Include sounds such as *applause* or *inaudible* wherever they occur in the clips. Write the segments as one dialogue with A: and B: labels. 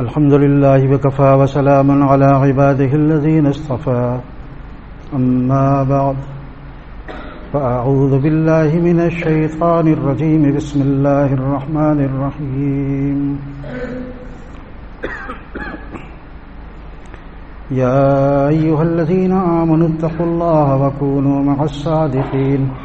A: الحمد لله وكفى وسلام على عباده الذين اصطفى. أما بعد، فأعوذ بالله من الشيطان الرجيم. بسم الله الرحمن الرحيم. يا أيها الذين آمنوا اتقوا الله وكونوا مع الصادقين.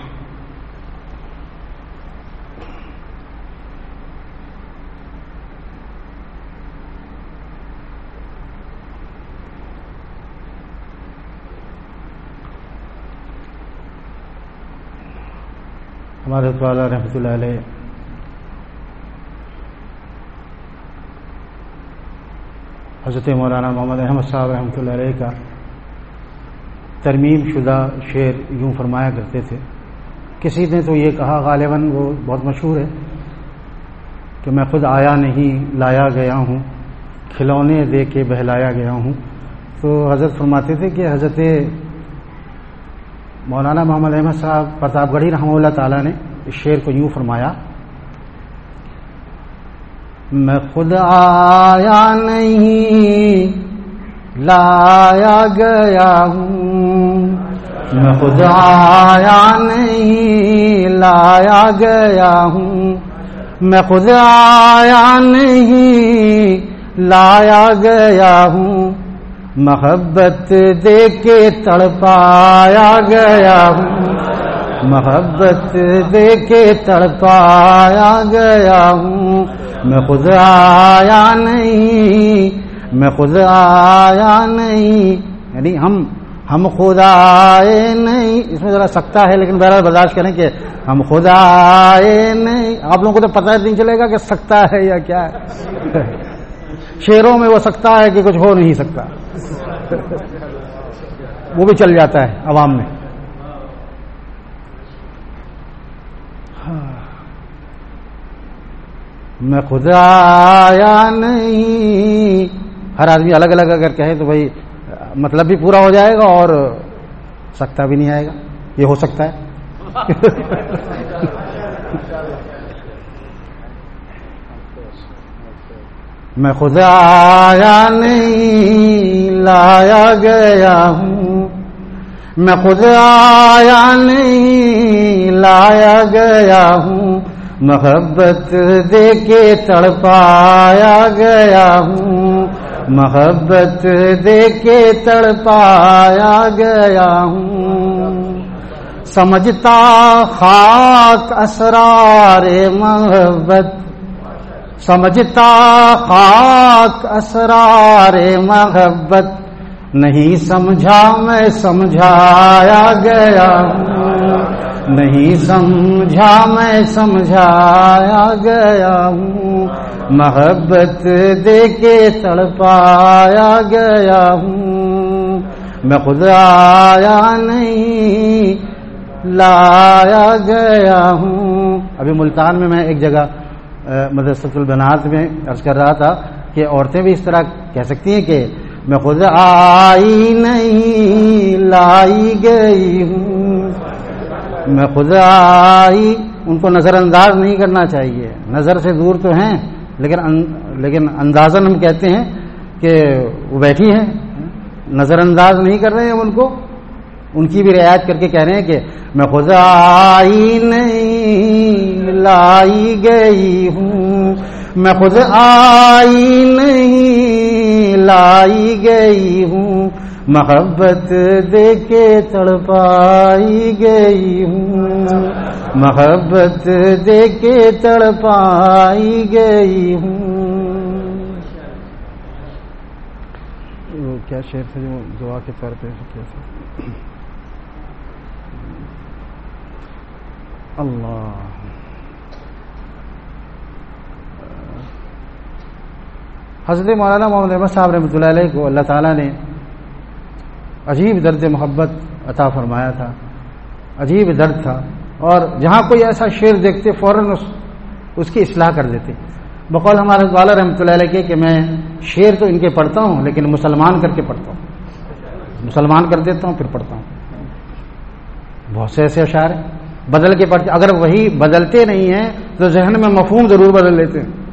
A: ہمارے والا رحمۃ اللہ علیہ۔ حضرت مولانا محمد احمد صاحب رحمۃ اللہ علیہ کا ترمیم شدہ شعر یوں فرمایا کرتے تھے۔ کسی نے تو یہ کہا، غالباً وہ بہت مشہور ہے، کہ میں خود آیا نہیں، لایا گیا ہوں، کھلونے دے کے بہلایا گیا ہوں۔ تو حضرت فرماتے تھے کہ حضرت مولانا محمد احمد صاحب، پرتاپ گڑھی رحمہ اللہ تعالیٰ نے اس شعر کو یوں فرمایا، میں خود آیا نہیں، لایا گیا ہوں۔ میں خود آیا نہیں، لایا گیا ہوں۔ میں خود آیا نہیں، لایا گیا ہوں۔ محبت دے کے تڑپایا گیا ہوں۔ محبت دے کے تڑپایا گیا ہوں۔ میں خود آیا نہیں، میں خود آیا نہیں۔ یعنی ہم ہم خود آئے نہیں۔ اس میں ذرا سکتا ہے، لیکن بہرحال برداشت کریں کہ ہم خود آئے نہیں۔ آپ لوگوں کو تو پتہ نہیں چلے گا کہ سکتا ہے یا کیا ہے۔ شیروں میں وہ سکتا ہے کہ کچھ ہو نہیں سکتا۔ وہ بھی چل جاتا ہے عوام میں۔ میں خود آیا نہیں۔ ہر آدمی الگ الگ اگر کہے تو بھائی مطلب بھی پورا ہو جائے گا اور سکتا بھی نہیں آئے گا۔ یہ ہو سکتا ہے۔ *laughs* میں خود آیا نہیں، لایا گیا ہوں۔ میں خود آیا نہیں، لایا گیا ہوں۔ محبت دے کے تڑپایا گیا ہوں۔ محبت دے کے تڑپایا گیا ہوں۔ سمجھتا خاک اسرار محبت۔ سمجھتا خاک اسرار محبت۔ نہیں سمجھا میں سمجھایا گیا ہوں۔ نہیں سمجھا میں سمجھایا گیا ہوں۔ محبت دے کے تڑپایا گیا ہوں۔ میں خود آیا نہیں، لایا گیا ہوں۔ ابھی ملتان میں میں ایک جگہ مدرسۃ البنات میں عرض کر رہا تھا کہ عورتیں بھی اس طرح کہہ سکتی ہیں کہ میں خود آئی نہیں، لائی گئی ہوں۔ میں خود آئی، ان کو نظر انداز نہیں کرنا چاہیے۔ نظر سے دور تو ہیں، لیکن لیکن اندازن ہم کہتے ہیں کہ وہ بیٹھی ہیں۔ نظر انداز نہیں کر رہے ہیں ان کو۔ ان کی بھی رعایت کر کے کہہ رہے ہیں کہ میں خود آئی نہیں، لائی گئی ہوں۔ میں خود آئی نہیں لائی گئی ہوں محبت دے کے تڑپائی گئی ہوں محبت دے کے تڑپائی گئی ہوں کیا شعر تھا جو دعا کے طور پہ کیا تھا اللہ حضرت مولانا محمد احمد صاحب رحمۃ اللہ علیہ کو اللہ تعالیٰ نے عجیب درد محبت عطا فرمایا تھا۔ عجیب درد تھا۔ اور جہاں کوئی ایسا شعر دیکھتے فوراً اس اس کی اصلاح کر دیتے۔ بقول ہمارے والا رحمۃ اللہ علیہ کے کہ میں شعر تو ان کے پڑھتا ہوں، لیکن مسلمان کر کے پڑھتا ہوں۔ مسلمان کر دیتا ہوں، پھر پڑھتا ہوں۔ بہت سے ایسے اشعار ہیں۔ بدل کے پڑھتے اگر وہی بدلتے نہیں ہیں، تو ذہن میں مفہوم ضرور بدل لیتے ہیں۔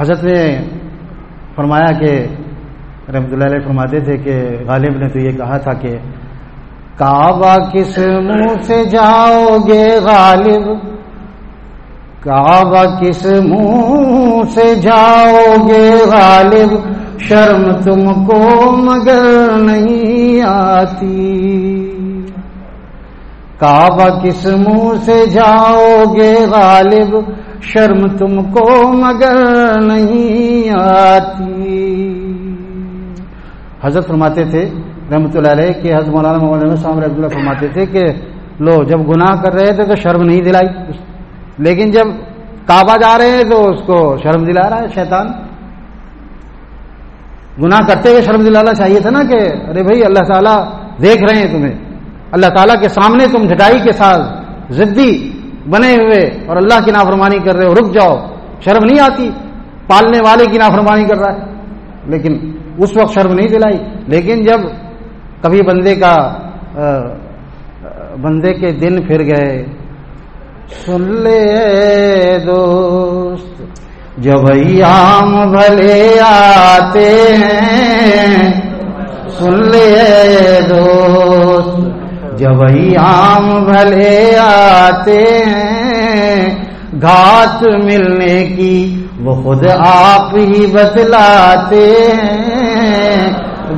A: حضرت نے فرمایا کہ رحمت اللہ علیہ فرماتے تھے کہ غالب نے تو یہ کہا تھا کہ کعبہ کس منہ سے جاؤ گے غالب؟ کعبہ کس منہ سے جاؤ گے غالب؟ شرم تم کو مگر نہیں آتی۔ کعبہ کس منہ سے جاؤ گے غالب؟ شرم تم کو مگر نہیں آتی۔ حضرت فرماتے تھے رحمت اللہ علیہ، کہ حضرت مولانا محمد صاحب رحمۃ اللہ فرماتے تھے کہ لو، جب گناہ کر رہے تھے تو شرم نہیں دلائی۔ لیکن جب کعبہ جا رہے ہیں تو اس کو شرم دلا رہا ہے شیطان۔ گناہ کرتے ہوئے شرم دلانا چاہیے تھا نا کہ ارے بھائی، اللہ تعالیٰ دیکھ رہے ہیں تمہیں۔ اللہ تعالیٰ کے سامنے تم جھٹائی کے ساتھ ضدی بنے ہوئے اور اللہ کی نافرمانی کر رہے ہو، رک جاؤ۔ شرم نہیں آتی۔ پالنے والے کی نافرمانی کر رہا ہے۔ لیکن اس وقت شرم نہیں دلائی۔ لیکن جب کبھی بندے کا بندے کے دن پھر گئے۔ سن لے دوست، جب ایام بھلے آتے ہیں۔ سن لے دوست جب بھلے آتے ہیں۔ گھات ملنے کی وہ خود آپ ہی بتلاتے ہیں۔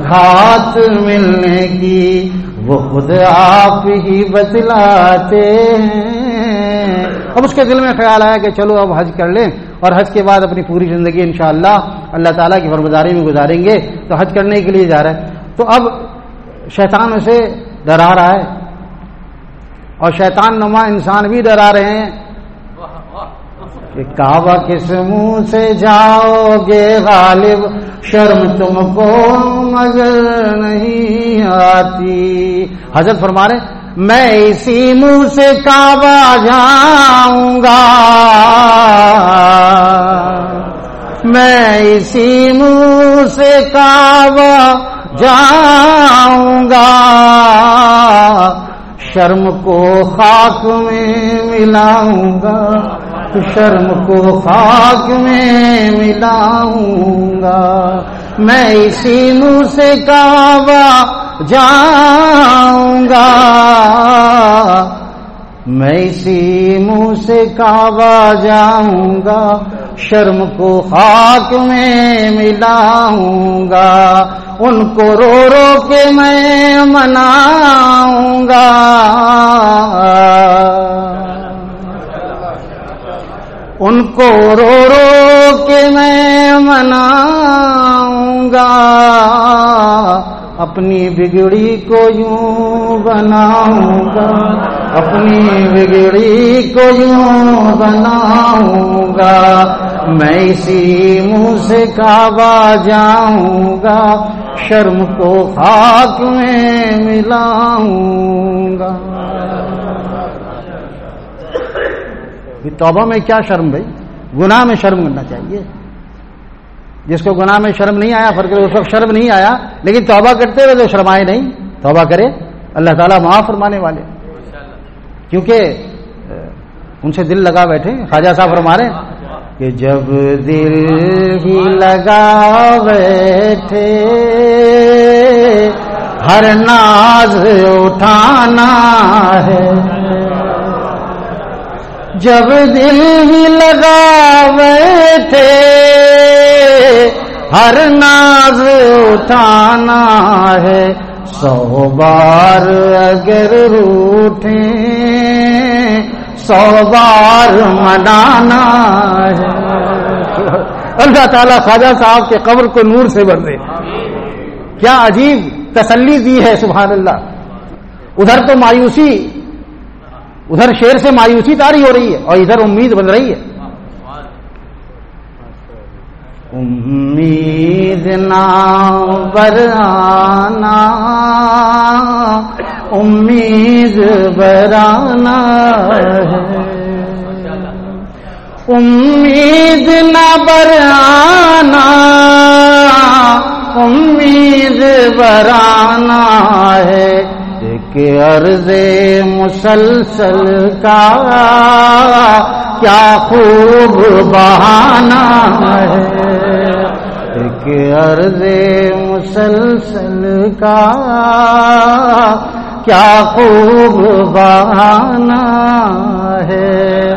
A: گھات ملنے کی وہ خود آپ ہی بتلاتے ہیں۔ اب اس کے دل میں خیال آیا کہ چلو اب حج کر لیں اور حج کے بعد اپنی پوری زندگی انشاءاللہ اللہ تعالیٰ کی فرمداری میں گزاریں گے تو حج کرنے کے لیے جا رہا ہے۔ تو اب شیطان اسے ڈرا رہا ہے۔ اور شیطان نما انسان بھی ڈرا رہے ہیں۔ کہ کعبہ کس منہ سے جاؤ گے غالب؟ شرم تم کو مگر نہیں آتی۔ حضرت فرما رہے میں اسی منہ سے کعبہ جاؤں گا۔ میں اسی منہ سے کعبہ جاؤں گا شرم کو خاک میں ملاؤں گا شرم کو خاک میں ملاؤں گا میں اسی منہ سے کعبہ جاؤں گا میں اسی منہ سے کعبہ جاؤں گا شرم کو خاک میں ملاؤں گا۔ ان کو رو رو کے میں مناؤں گا۔ ان کو رو رو کے میں مناؤں گا۔ اپنی بگڑی کو یوں بناؤں گا۔ اپنی بگڑی کو یوں بناؤں گا۔ میں اسی منہ سے کعبہ جاؤں گا۔ شرم کو خاک میں ملاؤں گا۔ توبہ میں کیا شرم بھائی؟ گناہ میں شرم کرنا چاہیے۔ جس کو گناہ میں شرم نہیں آیا، فرق اس وقت شرم نہیں آیا، لیکن توبہ کرتے ہوئے تو شرمائے نہیں۔ توبہ کرے۔ اللہ تعالیٰ معاف فرمانے والے۔ کیونکہ ان سے دل لگا بیٹھے، خواجہ صاحب فرما رہے کہ جب دل ہی لگا بیٹھے، ہر ناز اٹھانا ہے۔ جب دل ہی لگا بیٹھے، ہر ناز اٹھانا ہے۔ سو بار اگر روٹے، سو بار منانا ہے۔ اللہ تعالیٰ خواجہ صاحب کے قبر کو نور سے بھر دے۔ کیا عجیب تسلی دی ہے، سبحان اللہ۔ ادھر تو مایوسی، ادھر شیر سے مایوسی تاری ہو رہی ہے اور ادھر امید بن رہی ہے۔ امید برانا امید برانا ہے۔ امید نہ برانا امید برانا ہے۔ عرض مسلسل کا کیا خوب بہانا ہے۔ ایک عرض مسلسل کا کیا خوب بہانا ہے۔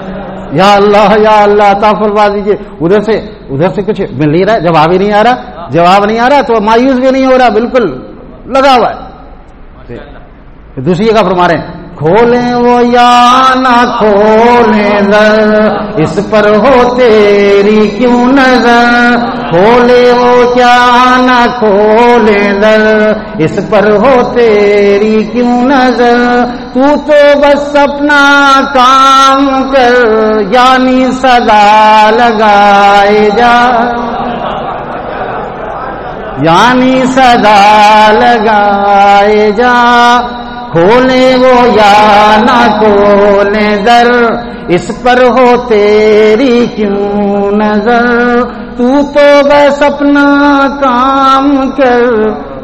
A: یا اللہ یا اللہ تا فرما دیجیے ادھر سے ادھر سے کچھ مل نہیں رہا، جواب ہی نہیں آ رہا، جواب نہیں آ رہا تو مایوس بھی نہیں ہو رہا، بالکل لگا ہوا ہے۔ دوسری جگہ فرما رہے ہیں، کھولیں وہ یا نہ کھولیں در اس پر ہو تیری کیوں نظر؟ کھولے وہ کیا نہ کھولیں در اس پر ہو تیری کیوں نظر؟ تو تو بس اپنا کام کر یعنی صدا لگائے جا۔ یعنی صدا لگائے جا۔ کھولے وہ یا نہ کھولے در اس پر ہو تیری کیوں نظر؟ تو تو بس اپنا کام کر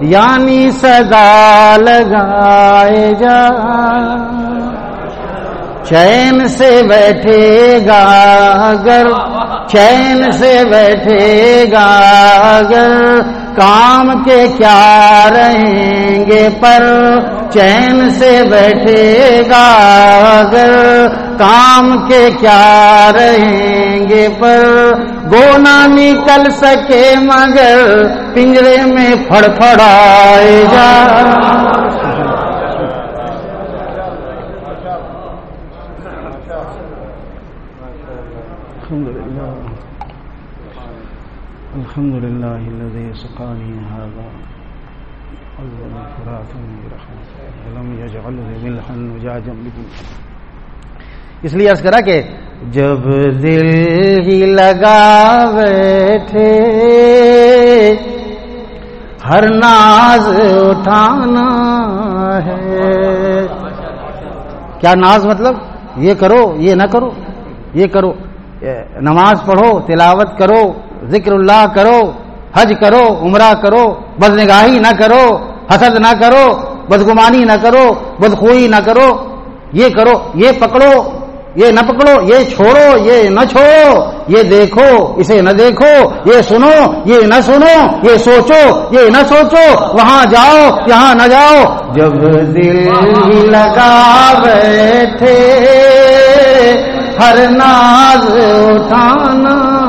A: یعنی سزا لگائے جا۔ چین سے بیٹھے گا اگر، چین سے بیٹھے گا اگر، کام کے کیا رہیں گے پر؟ چین سے بیٹھے گا اگر، کام کے کیا رہیں گے پر؟ گونا نکل سکے مگر پنجرے میں پھڑ پھڑائے جا الحمد لله الحمد لله الذي سقاني هذا أول فرات برحمته ولم يجعله ملحا وجاجا بدون. اس لیے اس کرا کہ جب دل ہی لگا بیٹھے، ہر ناز اٹھانا ہے۔ کیا ناز مطلب؟ یہ کرو، یہ نہ کرو، یہ کرو۔ نماز پڑھو، تلاوت کرو۔ ذکر اللہ کرو، حج کرو، عمرہ کرو بدنگاہی نہ کرو، حسد نہ کرو، بدگمانی نہ کرو، بدخوئی نہ کرو، یہ کرو، یہ پکڑو، یہ نہ پکڑو، یہ چھوڑو، یہ نہ چھوڑو، یہ دیکھو، اسے نہ دیکھو، یہ سنو، یہ نہ سنو، یہ سوچو، یہ نہ سوچو، وہاں جاؤ، یہاں نہ جاؤ۔ جب دل لگا بیٹھے ہر ناز اٹھانا۔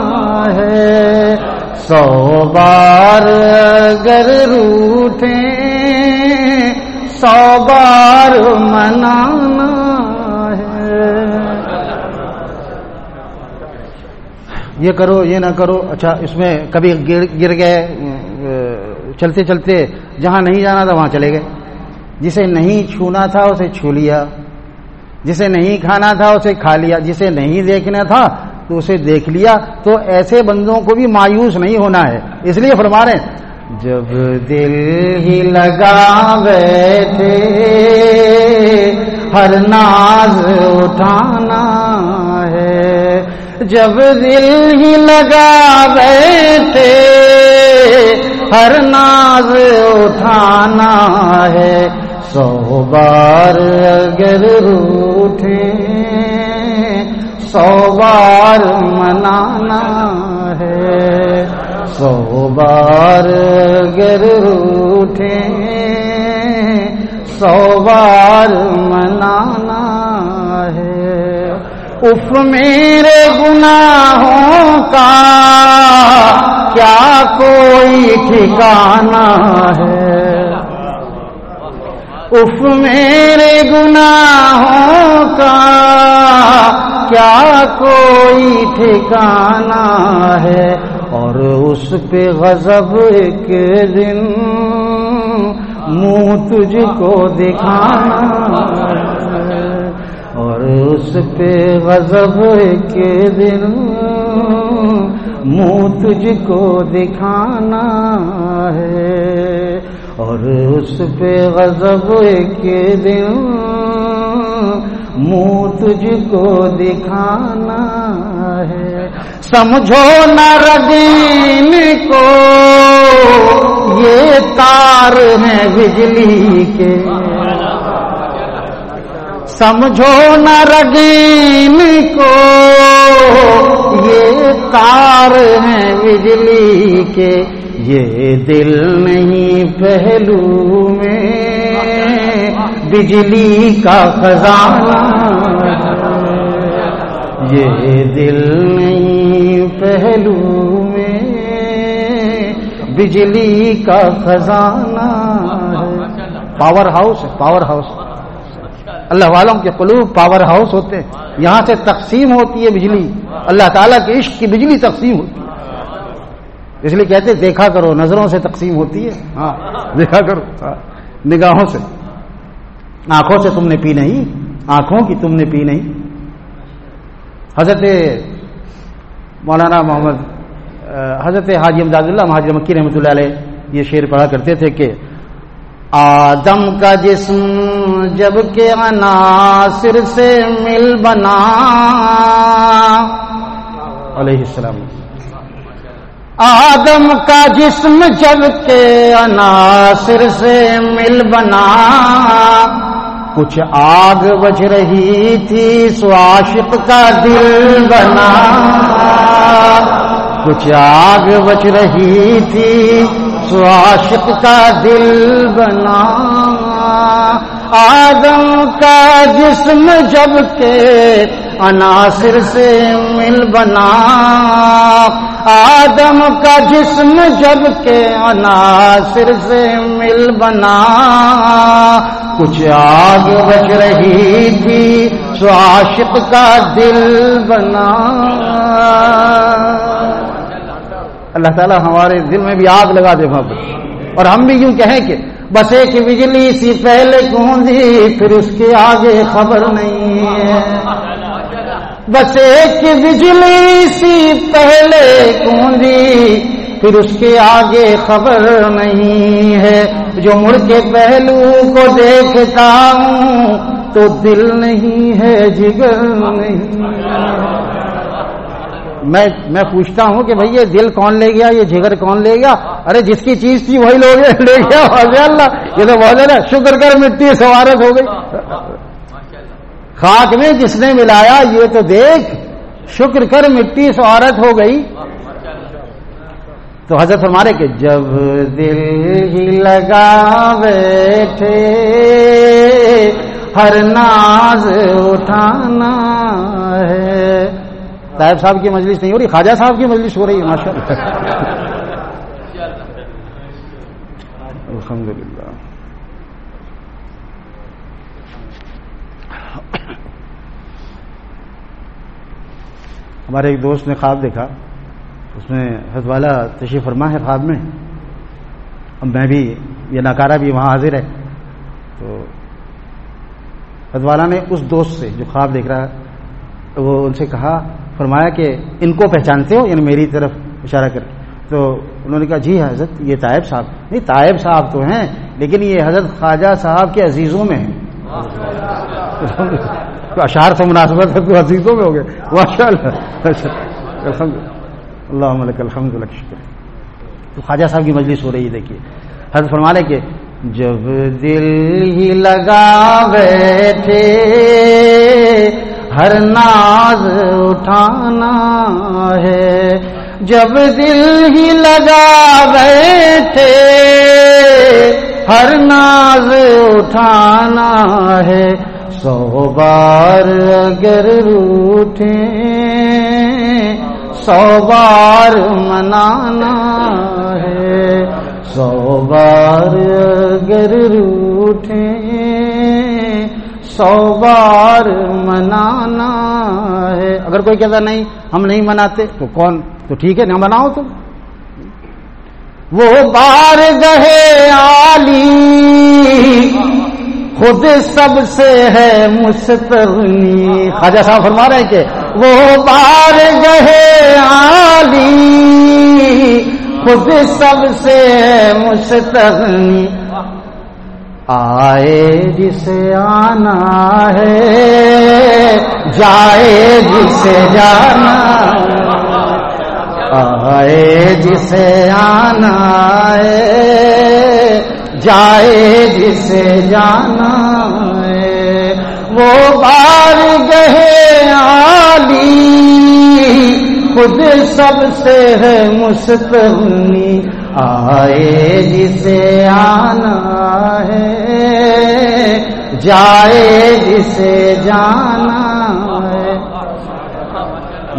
A: ہے۔ سو بار گر روٹے سو بار منانا ہے۔ یہ کرو، یہ نہ کرو۔ اچھا اس میں کبھی گر گئے چلتے چلتے جہاں نہیں جانا تھا وہاں چلے گئے۔ جسے نہیں چھونا تھا اسے چھو لیا۔ جسے نہیں کھانا تھا اسے کھا لیا۔ جسے نہیں دیکھنا تھا تو اسے دیکھ لیا تو ایسے بندوں کو بھی مایوس نہیں ہونا ہے۔ اس لیے فرما رہے ہیں، جب دل ہی لگا بیٹھے، ہر ناز اٹھانا ہے۔ جب دل ہی لگا بیٹھے، ہر ناز اٹھانا ہے۔ سو بار اگر روٹے سو بار منانا ہے۔ سو بار اگر روٹے سو بار منانا ہے۔ اف میرے گناہوں کا کیا کوئی ٹھکانا ہے؟ اف میرے گناہوں کا کیا کوئی ٹھکانا ہے اور اس پہ غضب ایک دن منہ تجھ کو دکھانا ہے اور اس پہ غضب ایک دن منہ تجھ کو دکھانا ہے اور اس پہ غضب کے دن منہ تجھ کو دکھانا ہے۔ سمجھو نہ کو، یہ تار ہیں بجلی کے۔ سمجھو نہ رگین کو، یہ تار ہیں بجلی کے۔ یہ دل نہیں پہلو میں۔ بجلی کا خزانہ۔ یہ دل نہیں پہلو میں بجلی کا خزانہ پاور ہاؤس پاور ہاؤس اللہ والوں کے قلوب پاور ہاؤس ہوتے ہیں۔ یہاں سے تقسیم ہوتی ہے بجلی۔ اللہ تعالیٰ کے عشق کی بجلی تقسیم ہوتی ہے۔ اس لیے کہتے دیکھا کرو نظروں سے تقسیم ہوتی ہے۔ ہاں دیکھا کرو۔ ہاں، نگاہوں سے۔ آنکھوں سے تم نے پی نہیں، آنکھوں کی تم نے پی نہیں۔ حضرت مولانا محمد حضرت حاجی امداد اللہ، حاجی مکی رحمۃ اللہ علیہ یہ شعر پڑھا کرتے تھے کہ آدم کا جسم جبکہ عناصر سے مل بنا۔ علیہ السلام۔ آدم کا جسم جب کے عناصر سے مل بنا۔ کچھ آگ بج رہی تھی سواشق کا دل بنا۔ کچھ آگ بج رہی تھی سواشق کا دل بنا۔ آدم کا جسم جب کے عناصر سے مل بنا۔ آدم کا جسم جب کے عناصر سے مل بنا۔ کچھ آگ بچ رہی تھی سواشق کا دل بنا۔ اللہ تعالیٰ ہمارے دل میں بھی آگ لگا دے وہاں اور ہم بھی یوں کہیں کہ بس ایک بجلی سی پہلے گوندی پھر اس کے آگے خبر نہیں ہے۔ بس ایک بجلی سی پہلے گوندی پھر اس کے آگے خبر نہیں ہے۔ جو مڑ کے پہلو کو دیکھتا ہوں، تو دل نہیں ہے، جگر نہیں۔ میں میں پوچھتا ہوں کہ بھائی، یہ دل کون لے گیا؟ یہ جگر کون لے گیا؟ ارے، جس کی چیز تھی وہی لوگ لے گیا۔ *laughs* اللہ، یہ تو بہت شکر کر مٹی سوارت ہو گئی۔ خاک میں جس نے ملایا یہ تو دیکھ شکر کر مٹی سوارت ہو گئی۔ تو حضرت ہمارے کہ جب دل ہی لگا بیٹھے ہر ناز اٹھانا ہے۔ طائب صاحب کی مجلس نہیں ہو رہی خواجہ صاحب کی مجلس ہو رہی ہے ماشاء اللہ *laughs* الحمد للہ ہمارے ایک دوست نے خواب دیکھا، اس میں حضرت والا تشریف فرما ہے خواب میں۔ اب میں بھی، یہ ناکارہ بھی وہاں حاضر ہے۔ تو حضرت والا نے اس دوست سے جو خواب دیکھ رہا ہے، وہ ان سے کہا، فرمایا کہ ان کو پہچانتے ہو یعنی میری طرف اشارہ کر۔ تو انہوں نے کہا جی ہاں، حضرت، یہ طائب صاحب۔ نہیں، طائب صاحب تو ہیں، لیکن یہ حضرت خواجہ صاحب کے عزیزوں میں ہیں۔ اشار سے مناسبت ہے، تو عزیزوں میں ہو گئے۔ ماشاء اللہ اللہ علیہ الحمد اللہ شکر۔ تو خواجہ صاحب کی مجلس ہو رہی ہے، دیکھیے۔ حضرت فرما لے کہ جب دل ہی لگا بیٹھے ہر ناز اٹھانا ہے۔ جب دل ہی لگا بیٹھے ہر ناز اٹھانا ہے۔ سو بار اگر روٹے، سو بار منانا ہے، سو بار اگر روٹے، سو بار منانا ہے۔ اگر کوئی کہتا نہیں، ہم نہیں مناتے، تو کون؟ تو ٹھیک ہے، نہ مناؤ تم۔ وہ بار گہے آلی خود سب سے ہے مستغنی۔ خواجہ صاحب فرما رہے ہیں کہ وہ بار گہے آلی خود سب سے ہے مستغنی۔ آئے جسے آنا ہے، جائے جسے جانا۔ آئے جسے آنا ہے جائے جسے جانا ہے۔ وہ بار گہے عالی۔ خود سب سے ہے مستغنی۔ آئے جسے آنا ہے۔ جائے جسے جانا ہے۔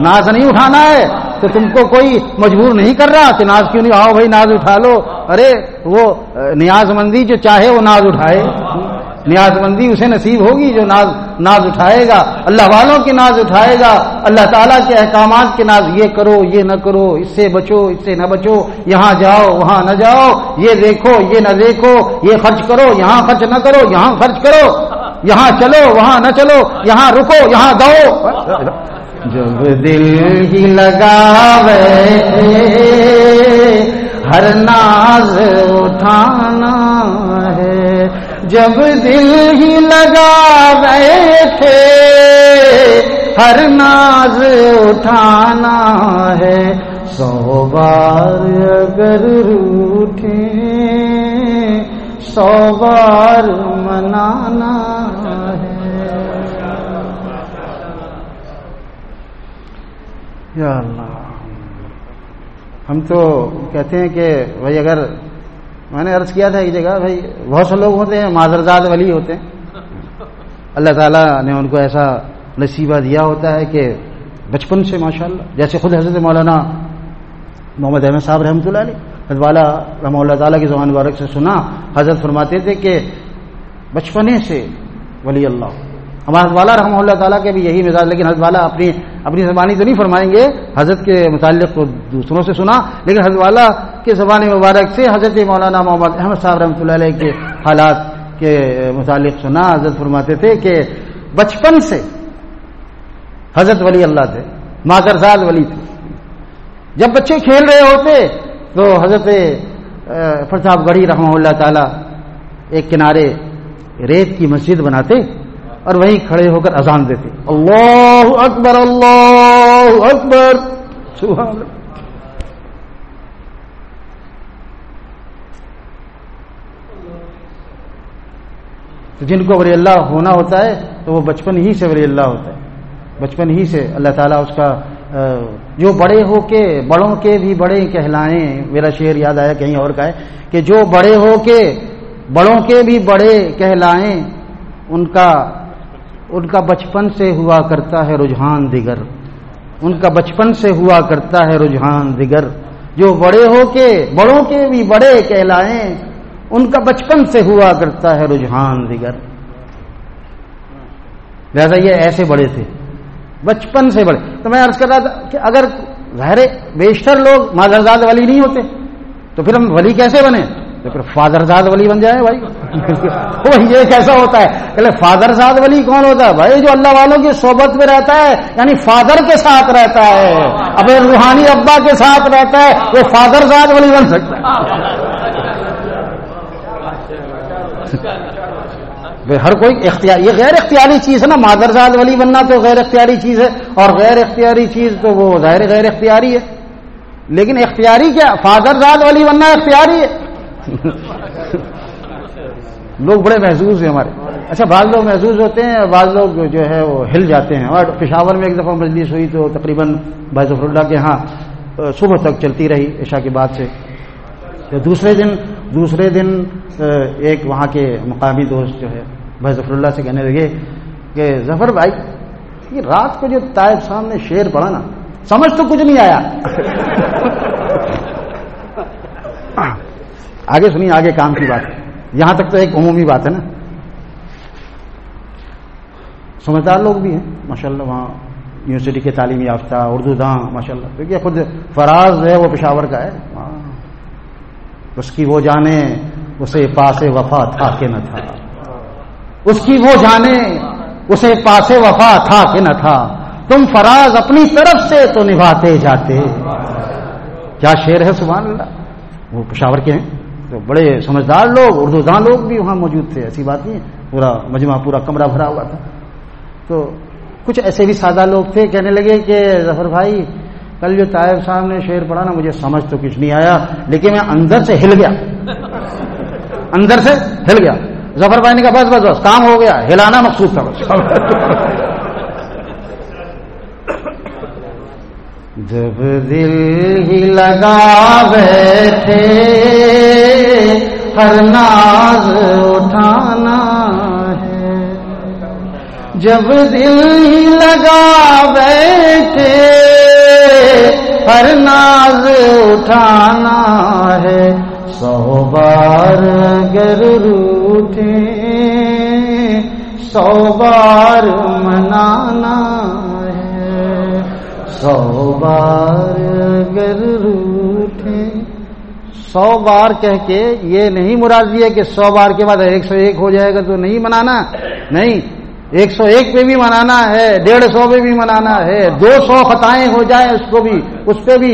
A: ناز نہیں اٹھانا ہے۔ تو تم کو کوئی مجبور نہیں کر رہا کہ ناز کیوں نہیں؟ آؤ بھائی، ناز اٹھا لو۔ ارے، وہ نیاز مندی جو چاہے وہ ناز اٹھائے۔ نیاز مندی اسے نصیب ہوگی جو ناز ناز اٹھائے گا۔ اللہ والوں کی ناز اٹھائے گا۔ اللہ تعالیٰ کے احکامات کے ناز یہ کرو، یہ نہ کرو، اس سے بچو، اس سے نہ بچو۔ یہاں جاؤ، وہاں نہ جاؤ۔ یہ دیکھو، یہ نہ دیکھو۔ یہ خرچ کرو، یہاں خرچ نہ کرو، یہاں خرچ کرو۔ یہاں چلو، وہاں نہ چلو۔ یہاں رکو، یہاں گاؤ جب دل ہی لگا ہر ناز اٹھانا ہے۔ جب دل ہی لگا بیٹھے ہر ناز اٹھانا ہے۔ سو بار اگر روٹے سو بار منانا ہے یا اللہ۔ ہم تو کہتے ہیں کہ بھائی اگر میں نے عرض کیا تھا ایک جگہ، بھائی بہت سے لوگ ہوتے ہیں معذرزاد ولی ہوتے ہیں۔ اللہ تعالیٰ نے ان کو ایسا نصیبہ دیا ہوتا ہے کہ بچپن سے ماشاء اللہ جیسے خود حضرت مولانا محمد احمد صاحب رحمۃ اللہ علیہ، حضرت والا رحمۃ اللہ تعالیٰ کی زبان مبارک سے سنا، حضرت فرماتے تھے کہ بچپنے سے ولی اللہ۔ ہمارا والا رحمہ اللہ تعالیٰ کے بھی یہی مزاج، لیکن حضرت والا اپنی اپنی زبانی تو نہیں فرمائیں گے، حضرت کے متعلق تو دوسروں سے سنا، لیکن حضرت والا کے زبان مبارک سے حضرت مولانا محمد احمد صاحب رحمۃ اللہ علیہ کے حالات کے متعلق سنا، حضرت فرماتے تھے کہ بچپن سے حضرت ولی اللہ تھے مادرزاد ولی تھے۔ جب بچے کھیل رہے ہوتے تو حضرت پرتاپ گڑھی رحمہ اللہ تعالیٰ ایک کنارے ریت کی مسجد بناتے۔ اور وہیں کھڑے ہو کر اذان دیتے۔ اللہ اکبر اللہ اکبر۔ سبحان تو جن کو ولی اللہ ہونا ہوتا ہے، تو وہ بچپن ہی سے ولی اللہ ہوتا ہے۔ بچپن ہی سے اللہ تعالیٰ اس کا جو بڑے ہو کے، بڑوں کے بھی بڑے کہلائیں۔ میرا شعر یاد آیا، کہیں اور کا ہے کہ جو بڑے ہو کے، بڑوں کے بھی بڑے کہلائیں، ان کا ان کا بچپن سے ہوا کرتا ہے رجحان دیگر۔ ان کا بچپن سے ہوا کرتا ہے رجحان دیگر۔ جو بڑے ہو کے، بڑوں کے بھی بڑے کہلائیں، ان کا بچپن سے ہوا کرتا ہے رجحان دیگر۔ لہذا یہ ایسے بڑے تھے۔ بچپن سے بڑے۔ تو میں عرض کر رہا تھا کہ اگر ظاہر بیشتر لوگ مادرزاد ولی نہیں ہوتے، تو پھر ہم ولی کیسے بنے؟ پھر فادر زاد ولی بن جائے *laughs* بھائی۔ یہ کیسا ہوتا ہے؟ فادر زاد ولی کون ہوتا ہے؟ بھائی، جو اللہ والوں کی صحبت میں رہتا ہے یعنی فادر کے ساتھ رہتا ہے۔ اب روحانی ابا کے ساتھ رہتا ہے، وہ فادر زاد ولی بن سکتا ہے۔ *laughs* ہر کوئی اختیار، یہ غیر اختیاری چیز ہے نا مادر زاد ولی بننا تو غیر اختیاری چیز ہے، اور غیر اختیاری چیز تو وہ ظاہر غیر اختیاری ہے۔ لیکن اختیاری کیا؟ فادر زاد ولی بننا اختیاری ہے۔ لوگ بڑے محظوظ ہیں ہمارے۔ اچھا بعض لوگ محظوظ ہوتے ہیں، بعض لوگ جو ہے وہ ہل جاتے ہیں۔ اور پشاور میں ایک دفعہ مجلس ہوئی تو تقریباً بھائی ظفر اللہ کے ہاں صبح تک چلتی رہی عشاء کے بعد سے۔ تو دوسرے دن دوسرے دن ایک وہاں کے مقامی دوست جو ہے بھائی ظفر اللہ سے کہنے لگے کہ ظفر بھائی، یہ رات کو جو طائب صاحب نے شیر پڑھا نا، سمجھ تو کچھ نہیں آیا۔ *laughs* آگے سنیے، آگے کام کی بات۔ یہاں تک تو ایک عمومی بات ہے نا۔ سمجھدار لوگ بھی ہیں ماشاء اللہ وہاں یونیورسٹی کے تعلیم یافتہ، اردو داں ماشاء اللہ دیکھیے، خود فراز ہے، وہ پشاور کا ہے۔ اس کی وہ جانے، اسے پاس وفا تھا کہ نہ تھا۔ اس کی وہ جانے، اسے پاس وفا تھا کہ نہ تھا۔ تم فراز اپنی طرف سے تو نبھاتے جاتے۔ کیا شعر ہے، سبحان اللہ؟ وہ پشاور کے ہیں۔ تو بڑے سمجھدار لوگ اردو داں لوگ بھی وہاں موجود تھے، ایسی بات نہیں پورا مجمع، پورا کمرہ بھرا ہوا تھا۔ تو کچھ ایسے بھی سادہ لوگ تھے، کہنے لگے کہ ظفر بھائی، کل جو طائب صاحب نے شعر پڑھا نا، مجھے سمجھ تو کچھ نہیں آیا، لیکن میں اندر سے ہل گیا۔ اندر سے ہل گیا۔ ظفر بھائی نے کہا، بس بس بس، کام ہو گیا، ہلانا مقصود تھا بس۔ جب دل ہی لگا بیٹھے ہر ناز اٹھانا ہے۔ جب دل ہی لگا بیٹھے، ہر ناز اٹھانا ہے۔ سو بار گر روٹے، سو بار منانا ہے۔ سو بار گر روٹے۔ سو بار کہہ کے یہ نہیں مراد ہے کہ سو بار کے بعد ایک سو ایک ہو جائے گا تو نہیں منانا؟ نہیں۔ ایک سو ایک پہ بھی منانا ہے، ڈیڑھ سو پہ بھی منانا ہے، دو سو خطائیں ہو جائیں اس کو بھی، اس پہ بھی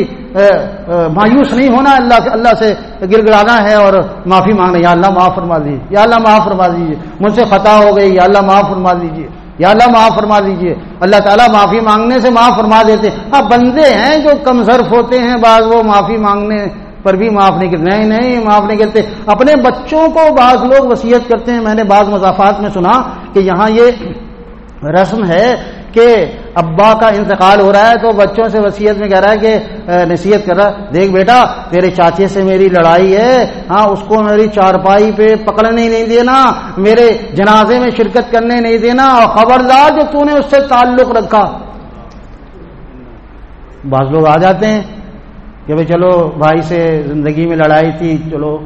A: مایوس نہیں ہونا اللہ اللہ سے گر گرانا ہے اور معافی مانگنا یا اللہ معاف فرما دیجیے یا اللہ معاف فرما دیجیے مجھ سے خطا ہو گئی، یا اللہ معاف فرما دیجیے یا اللہ معاف فرما دیجیے اللہ تعالیٰ معافی مانگنے سے معاف فرما دیتے۔ ہاں بندے ہیں جو کم ظرف ہوتے ہیں، بعض وہ معافی مانگنے پر بھی معاف نہیں کرتے نہیں نہیں، معاف نہیں کرتے۔ اپنے بچوں کو بعض لوگ وسیعت کرتے ہیں۔ میں نے بعض مضافات میں سنا کہ یہاں یہ رسم ہے کہ ابا کا انتقال ہو رہا ہے تو بچوں سے وسیعت میں کہہ رہا ہے کہ نصیحت کر رہا ہے۔ دیکھ بیٹا، تیرے چاچے سے میری لڑائی ہے۔ ہاں اس کو میری چارپائی پہ پکڑنے نہیں دینا۔ میرے جنازے میں شرکت کرنے نہیں دینا۔ اور خبردار جو تو نے اس سے تعلق رکھا۔ بعض لوگ آ جاتے ہیں۔ کہ بھائی چلو بھائی سے زندگی میں لڑائی تھی، چلو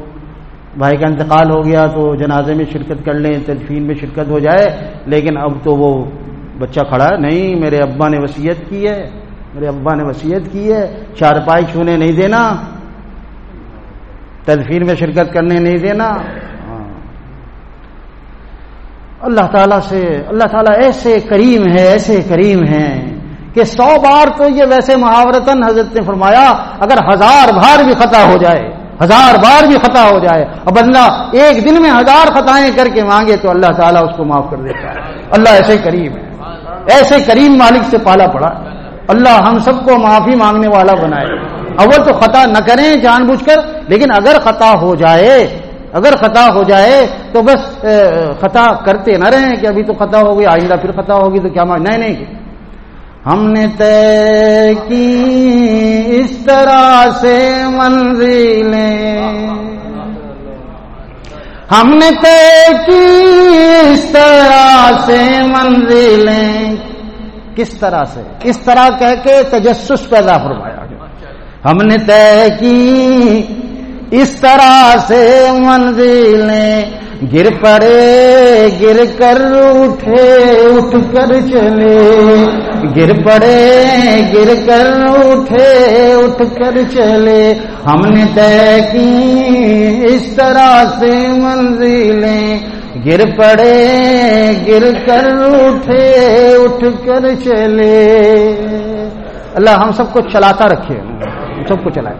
A: بھائی کا انتقال ہو گیا تو جنازے میں شرکت کر لیں، تدفین میں شرکت ہو جائے، لیکن اب تو وہ بچہ کھڑا نہیں، میرے ابا نے وسیعت کی ہے، میرے ابا نے وسیعت کی ہے، چارپائی چھونے نہیں دینا، تدفین میں شرکت کرنے نہیں دینا۔ ہاں۔ اللہ تعالیٰ سے، اللہ تعالیٰ ایسے کریم ہے ایسے کریم ہیں۔ کہ سو بار تو یہ ویسے محاورتن حضرت نے فرمایا، اگر ہزار بار بھی خطا ہو جائے، ہزار بار بھی خطا ہو جائے، اب اللہ ایک دن میں ہزار خطائیں کر کے مانگے تو اللہ تعالیٰ اس کو معاف کر دیتا ہے۔ اللہ ایسے کریم ہے۔ ایسے کریم مالک سے پالا پڑا۔ اللہ ہم سب کو معافی مانگنے والا بنائے۔ اول تو خطا نہ کریں جان بوجھ کر، لیکن اگر خطا ہو جائے، اگر خطا ہو جائے تو بس خطا کرتے نہ رہیں کہ ابھی تو خطا ہو گئی، آئندہ پھر خطا ہوگی تو کیا نہیں نہیں۔ ہم نے طے کی اس طرح سے منزلیں۔ ہم نے طے کی اس طرح سے منزلیں۔ کس طرح سے؟ کس طرح کہہ کے تجسس پیدا فرمایا۔ ہم نے طے کی اس طرح سے منزلیں۔ گر پڑے، گر کر اٹھے، اٹھ کر چلے۔ گر پڑے، گر کر اٹھے، اٹھ کر چلے۔ ہم نے طے کی اس طرح سے منزلیں۔ گر پڑے، گر کر اٹھے، اٹھ کر چلے۔ اللہ ہم سب کو چلاتا رکھے، ہم سب کو چلائے۔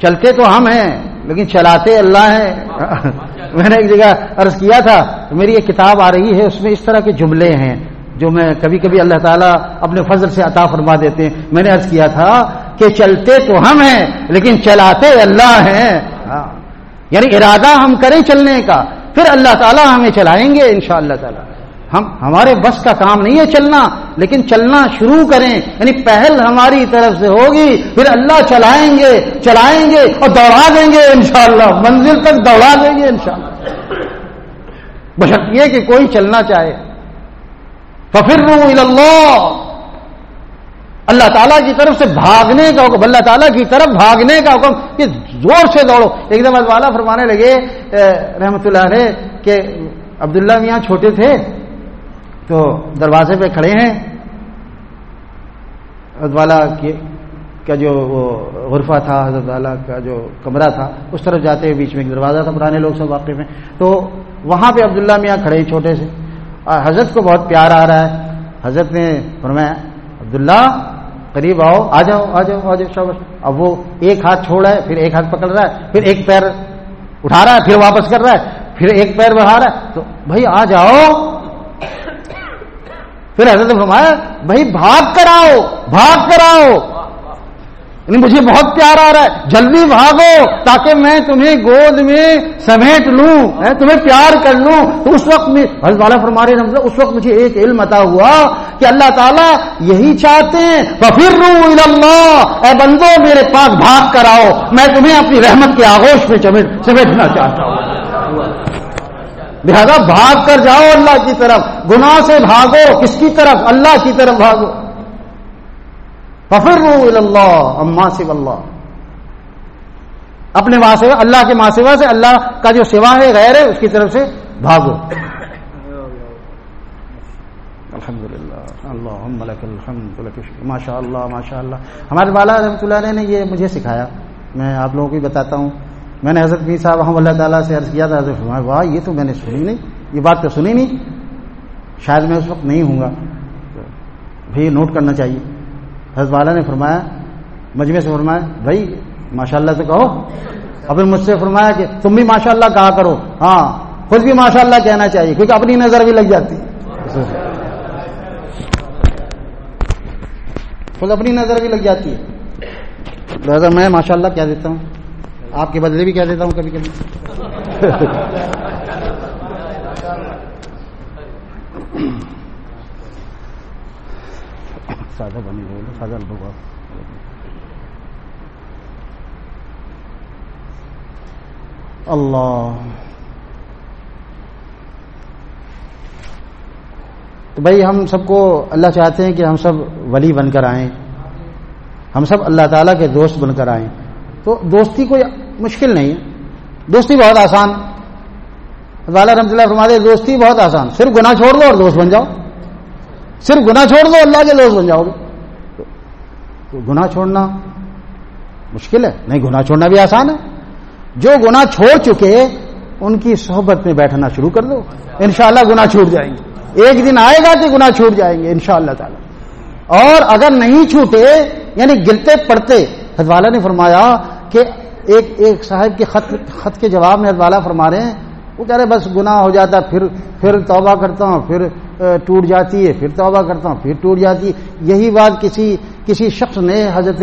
A: چلتے تو ہم ہیں۔ لیکن چلاتے اللہ ہیں۔ *laughs* میں نے ایک جگہ عرض کیا تھا میری ایک کتاب آ رہی ہے اس میں اس طرح کے جملے ہیں جو میں کبھی کبھی اللہ تعالیٰ اپنے فضل سے عطا فرما دیتے ہیں۔ میں نے عرض کیا تھا کہ چلتے تو ہم ہیں لیکن چلاتے اللہ ہیں۔ ہاں۔ یعنی ارادہ ہم کریں چلنے کا پھر اللہ تعالیٰ ہمیں چلائیں گے ان شاء اللہ تعالیٰ۔ ہم ہمارے بس کا کام نہیں ہے چلنا، لیکن چلنا شروع کریں یعنی پہل ہماری طرف سے ہوگی، پھر اللہ چلائیں گے چلائیں گے اور دوڑا دیں گے انشاءاللہ، منزل تک دوڑا دیں گے انشاءاللہ۔ بشک یہ کہ کوئی چلنا چاہے۔ ففر اللہ اللہ تعالیٰ کی طرف سے بھاگنے کا حکم، اللہ تعالیٰ کی طرف بھاگنے کا حکم، کہ زور سے دوڑو۔ ایک دم والا فرمانے لگے رحمت اللہ علیہ، کہ عبداللہ میاں چھوٹے تھے تو دروازے پہ کھڑے ہیں۔ حضرت والا کا جو وہ غرفہ تھا، حضرت والا کا جو کمرہ تھا، اس طرف جاتے ہیں بیچ میں ایک دروازہ تھا، پرانے لوگ سب واقع میں تو وہاں پہ عبداللہ میاں کھڑے ہیں چھوٹے سے۔ اور حضرت کو بہت پیار آ رہا ہے۔ حضرت نے فرمایا، عبداللہ، قریب آؤ، آ جاؤ آ جاؤ آ جاؤ شابش اب وہ ایک ہاتھ چھوڑ رہا ہے، پھر ایک ہاتھ پکڑ رہا ہے، پھر ایک پیر اٹھا رہا ہے، پھر واپس کر رہا ہے، پھر ایک پیر بڑھا رہا ہے۔ تو بھائی، آ جاؤ۔ پھر حضرت فرمایا، بھائی بھاگ کر آؤ، بھاگ کر آؤ۔ یعنی مجھے بہت پیار آ رہا ہے، جلدی بھاگو تاکہ میں تمہیں گود میں سمیٹ لوں تمہیں پیار کر لوں۔ تو اس وقت میں حضرت والا فرما رہے اس وقت مجھے ایک علم عطا ہوا کہ اللہ تعالیٰ یہی چاہتے ہیں پھر رو اللہ۔ اے بندو، میرے پاس بھاگ کر آؤ، میں تمہیں اپنی رحمت کے آغوش میں سمیٹنا چاہتا ہوں۔ لہذا بھاگ کر جاؤ اللہ کی طرف۔ گناہ سے بھاگو، کس کی طرف؟ اللہ کی طرف بھاگو۔ ففر اللہ اما سے اللہ اپنے ماں اللہ کے ماں سوا سے اللہ کا جو سوا ہے، غیر ہے، اس کی طرف سے بھاگو۔ الحمد للہ اللہ ماشاء اللہ ماشاء اللہ ہمارے بالا رحمۃ اللہ علیہ نے یہ مجھے سکھایا۔ میں آپ لوگوں کو بتاتا ہوں۔ میں نے حضرت میر صاحب رحمۃ اللہ تعالیٰ سے عرض کیا تھا، حضرت فرمایا، واہ، یہ تو میں نے سنی نہیں، یہ بات تو سنی نہیں، شاید میں اس وقت نہیں ہوں گا بھی نوٹ کرنا چاہیے۔ حضرت والا نے فرمایا، مجمع سے فرمایا، بھائی ماشاء اللہ تو کہو۔ اور پھر مجھ سے فرمایا کہ تم بھی ماشاء اللہ کہا کرو۔ ہاں خود بھی ماشاء اللہ کہنا چاہیے، کیونکہ اپنی نظر بھی لگ جاتی۔ خود اپنی نظر بھی لگ جاتی ہے۔ لہٰذا میں ماشاء اللہ کہہ دیتا ہوں۔ آپ کے بدلے بھی کہہ دیتا ہوں کبھی کبھی سادہ بنی بولو سادہ لوگ اللہ۔ تو بھائی ہم سب کو اللہ چاہتے ہیں کہ ہم سب ولی بن کر آئیں۔ ہم سب اللہ تعالیٰ کے دوست بن کر آئیں۔ تو دوستی کوئی مشکل نہیں ہے۔ دوستی بہت آسان۔ والا رحمۃ اللہ فرما دوستی بہت آسان۔ صرف گناہ چھوڑ دو اور دوست بن جاؤ۔ صرف گناہ چھوڑ دو، اللہ کے دوست بن جاؤ۔ گے تو گناہ چھوڑنا مشکل ہے۔ نہیں، گناہ چھوڑنا بھی آسان ہے۔ جو گناہ چھوڑ چکے، ان کی صحبت میں بیٹھنا شروع کر دو۔ انشاءاللہ اللہ گنا چھوٹ جائیں گے۔ ایک دن آئے گا کہ گناہ چھوٹ جائیں گے، انشاءاللہ اللہ تعالی۔ اور اگر نہیں چھوٹے یعنی گرتے پڑتے حضوالا نے فرمایا کہ ایک ایک صاحب کے خط خط کے جواب میں حضوالا فرما رہے ہیں۔ وہ کہہ رہے بس گناہ ہو جاتا پھر پھر توبہ کرتا ہوں، پھر ٹوٹ جاتی ہے، پھر توبہ کرتا ہوں، پھر ٹوٹ جاتی ہے۔ یہی بات کسی کسی شخص نے حضرت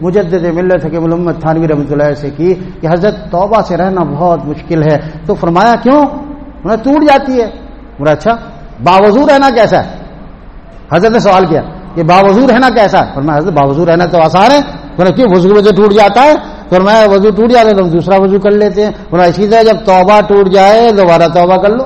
A: مجدد ملت کے محمد تھانوی رحمۃ اللہ سے کی کہ حضرت توبہ سے رہنا بہت مشکل ہے۔ تو فرمایا کیوں؟ انہیں ٹوٹ جاتی ہے۔ بڑا اچھا باوضو رہنا کیسا ہے؟ حضرت نے سوال کیا کہ باوضو رہنا کیسا ہے؟ فرمایا، حضرت باوضو رہنا تو آسان ہے۔ کیوں وضو وجہ ٹوٹ جاتا ہے۔ فرمایا وضو ٹوٹ جاتا ہے تو ہم دوسرا وضو کر لیتے ہیں۔ فرمایا اسی طرح جب توبہ ٹوٹ جائے دوبارہ توبہ کر لو۔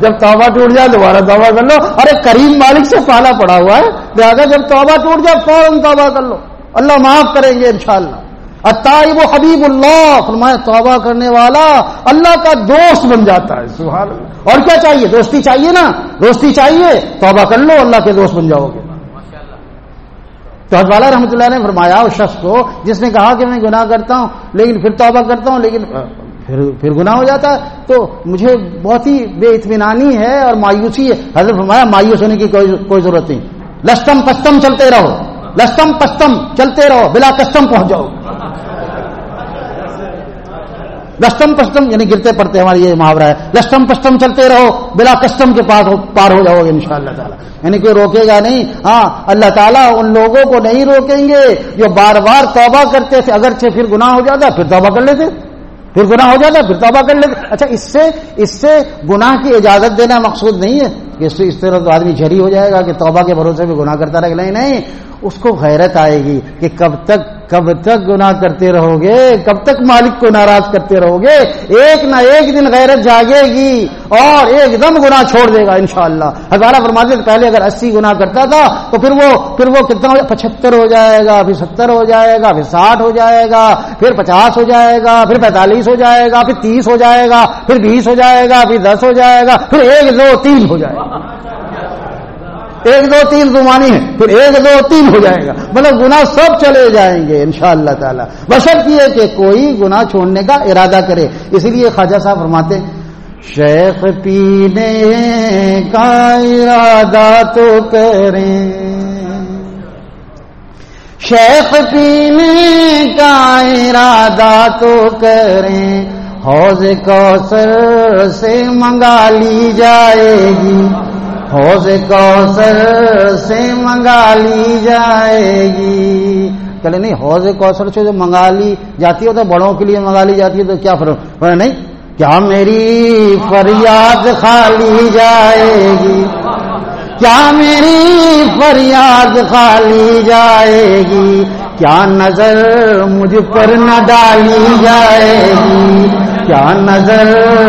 A: جب توبہ ٹوٹ جائے دوبارہ توبہ کر لو۔ ارے کریم مالک سے پالا پڑا ہوا ہے۔ لہٰذا جب توبہ ٹوٹ جائے فوراً توبہ کر لو۔ اللہ معاف کریں گے انشاءاللہ۔ شاء اللہ حبیب اللہ۔ فرمایا توبہ کرنے والا اللہ کا دوست بن جاتا ہے۔ سبحان اللہ۔ اور کیا چاہیے؟ دوستی چاہیے نا؟ دوستی چاہیے۔ توبہ کر لو، اللہ کے دوست بن جاؤ گے۔ تو حضوالا رحمۃ اللہ نے فرمایا اس شخص کو، جس نے کہا کہ میں گناہ کرتا ہوں، لیکن پھر توبہ کرتا ہوں، لیکن پھر پھر گناہ ہو جاتا ہے۔ تو مجھے بہت ہی بے اطمینانی ہے اور مایوسی ہے۔ حضرت فرمایا، مایوس ہونے کی کوئی ضرورت نہیں۔ لستم پستم چلتے رہو۔ لستم پستم چلتے رہو۔ بلا کستم پہنچ جاؤ۔ لسٹم پسٹم یعنی گرتے پڑتے ہماری یہ محاورہ ہے۔ لسٹم پسٹم چلتے رہو، بلا کسٹم کے پاس پار ہو جاؤ گے ان شاء اللہ تعالیٰ۔ یعنی کوئی روکے گا نہیں۔ ہاں اللہ تعالیٰ ان لوگوں کو نہیں روکیں گے جو بار بار توبہ کرتے تھے، اگرچہ پھر گناہ ہو جاتا، پھر توبہ کر لیتے۔ پھر گناہ ہو جاتا، پھر توبہ کر لیتے۔ اچھا اس سے اس سے گناہ کی اجازت دینا مقصود نہیں ہے۔ کہ اس سے اس طرح تو آدمی جھری ہو جائے گا کہ توبہ کے بھروسے میں گناہ کرتا رہے نہیں نہیں۔ اس کو غیرت آئے گی کہ کب تک کب تک گناہ کرتے رہو گے، کب تک مالک کو ناراض کرتے رہو گے، ایک نہ ایک دن غیرت جاگے گی اور ایک دم گناہ چھوڑ دے گا انشاءاللہ۔ شاء اللہ فرماتے پہلے اگر اسی گنا کرتا تھا تو پھر وہ پھر وہ کتنا پچہتر ہو جائے گا، پھر ستر ہو جائے گا، پھر ساٹھ ہو جائے گا، پھر پچاس ہو جائے گا، پھر پینتالیس ہو جائے گا، پھر تیس ہو جائے گا، پھر بیس ہو جائے گا، پھر دس ہو جائے گا، پھر ایک، دو، تین ہو جائے گا۔ ایک دو تین زمانی ہے پھر ایک دو تین ہو جائے گا۔ مطلب گنا سب چلے جائیں گے ان شاء اللہ تعالیٰ۔ بشر کی ہے کہ کوئی گنا چھوڑنے کا ارادہ کرے۔ اسی لیے خواجہ صاحب فرماتے شیخ پینے کا ارادہ تو کریں۔ شیخ پینے کا ارادہ تو کریں۔ حوض کو سے منگا لی جائے گی۔ حوض کوثر سے منگا لی جائے گی۔ کہ نہیں حوض کوثر سے جو منگا لی جاتی ہے تو بڑوں کے لیے منگا لی جاتی ہے، تو کیا فرق؟ نہیں، کیا میری فریاد خالی جائے گی؟ کیا میری فریاد خالی جائے گی؟ کیا نظر مجھ پر نہ ڈالی جائے گی؟ کیا نظر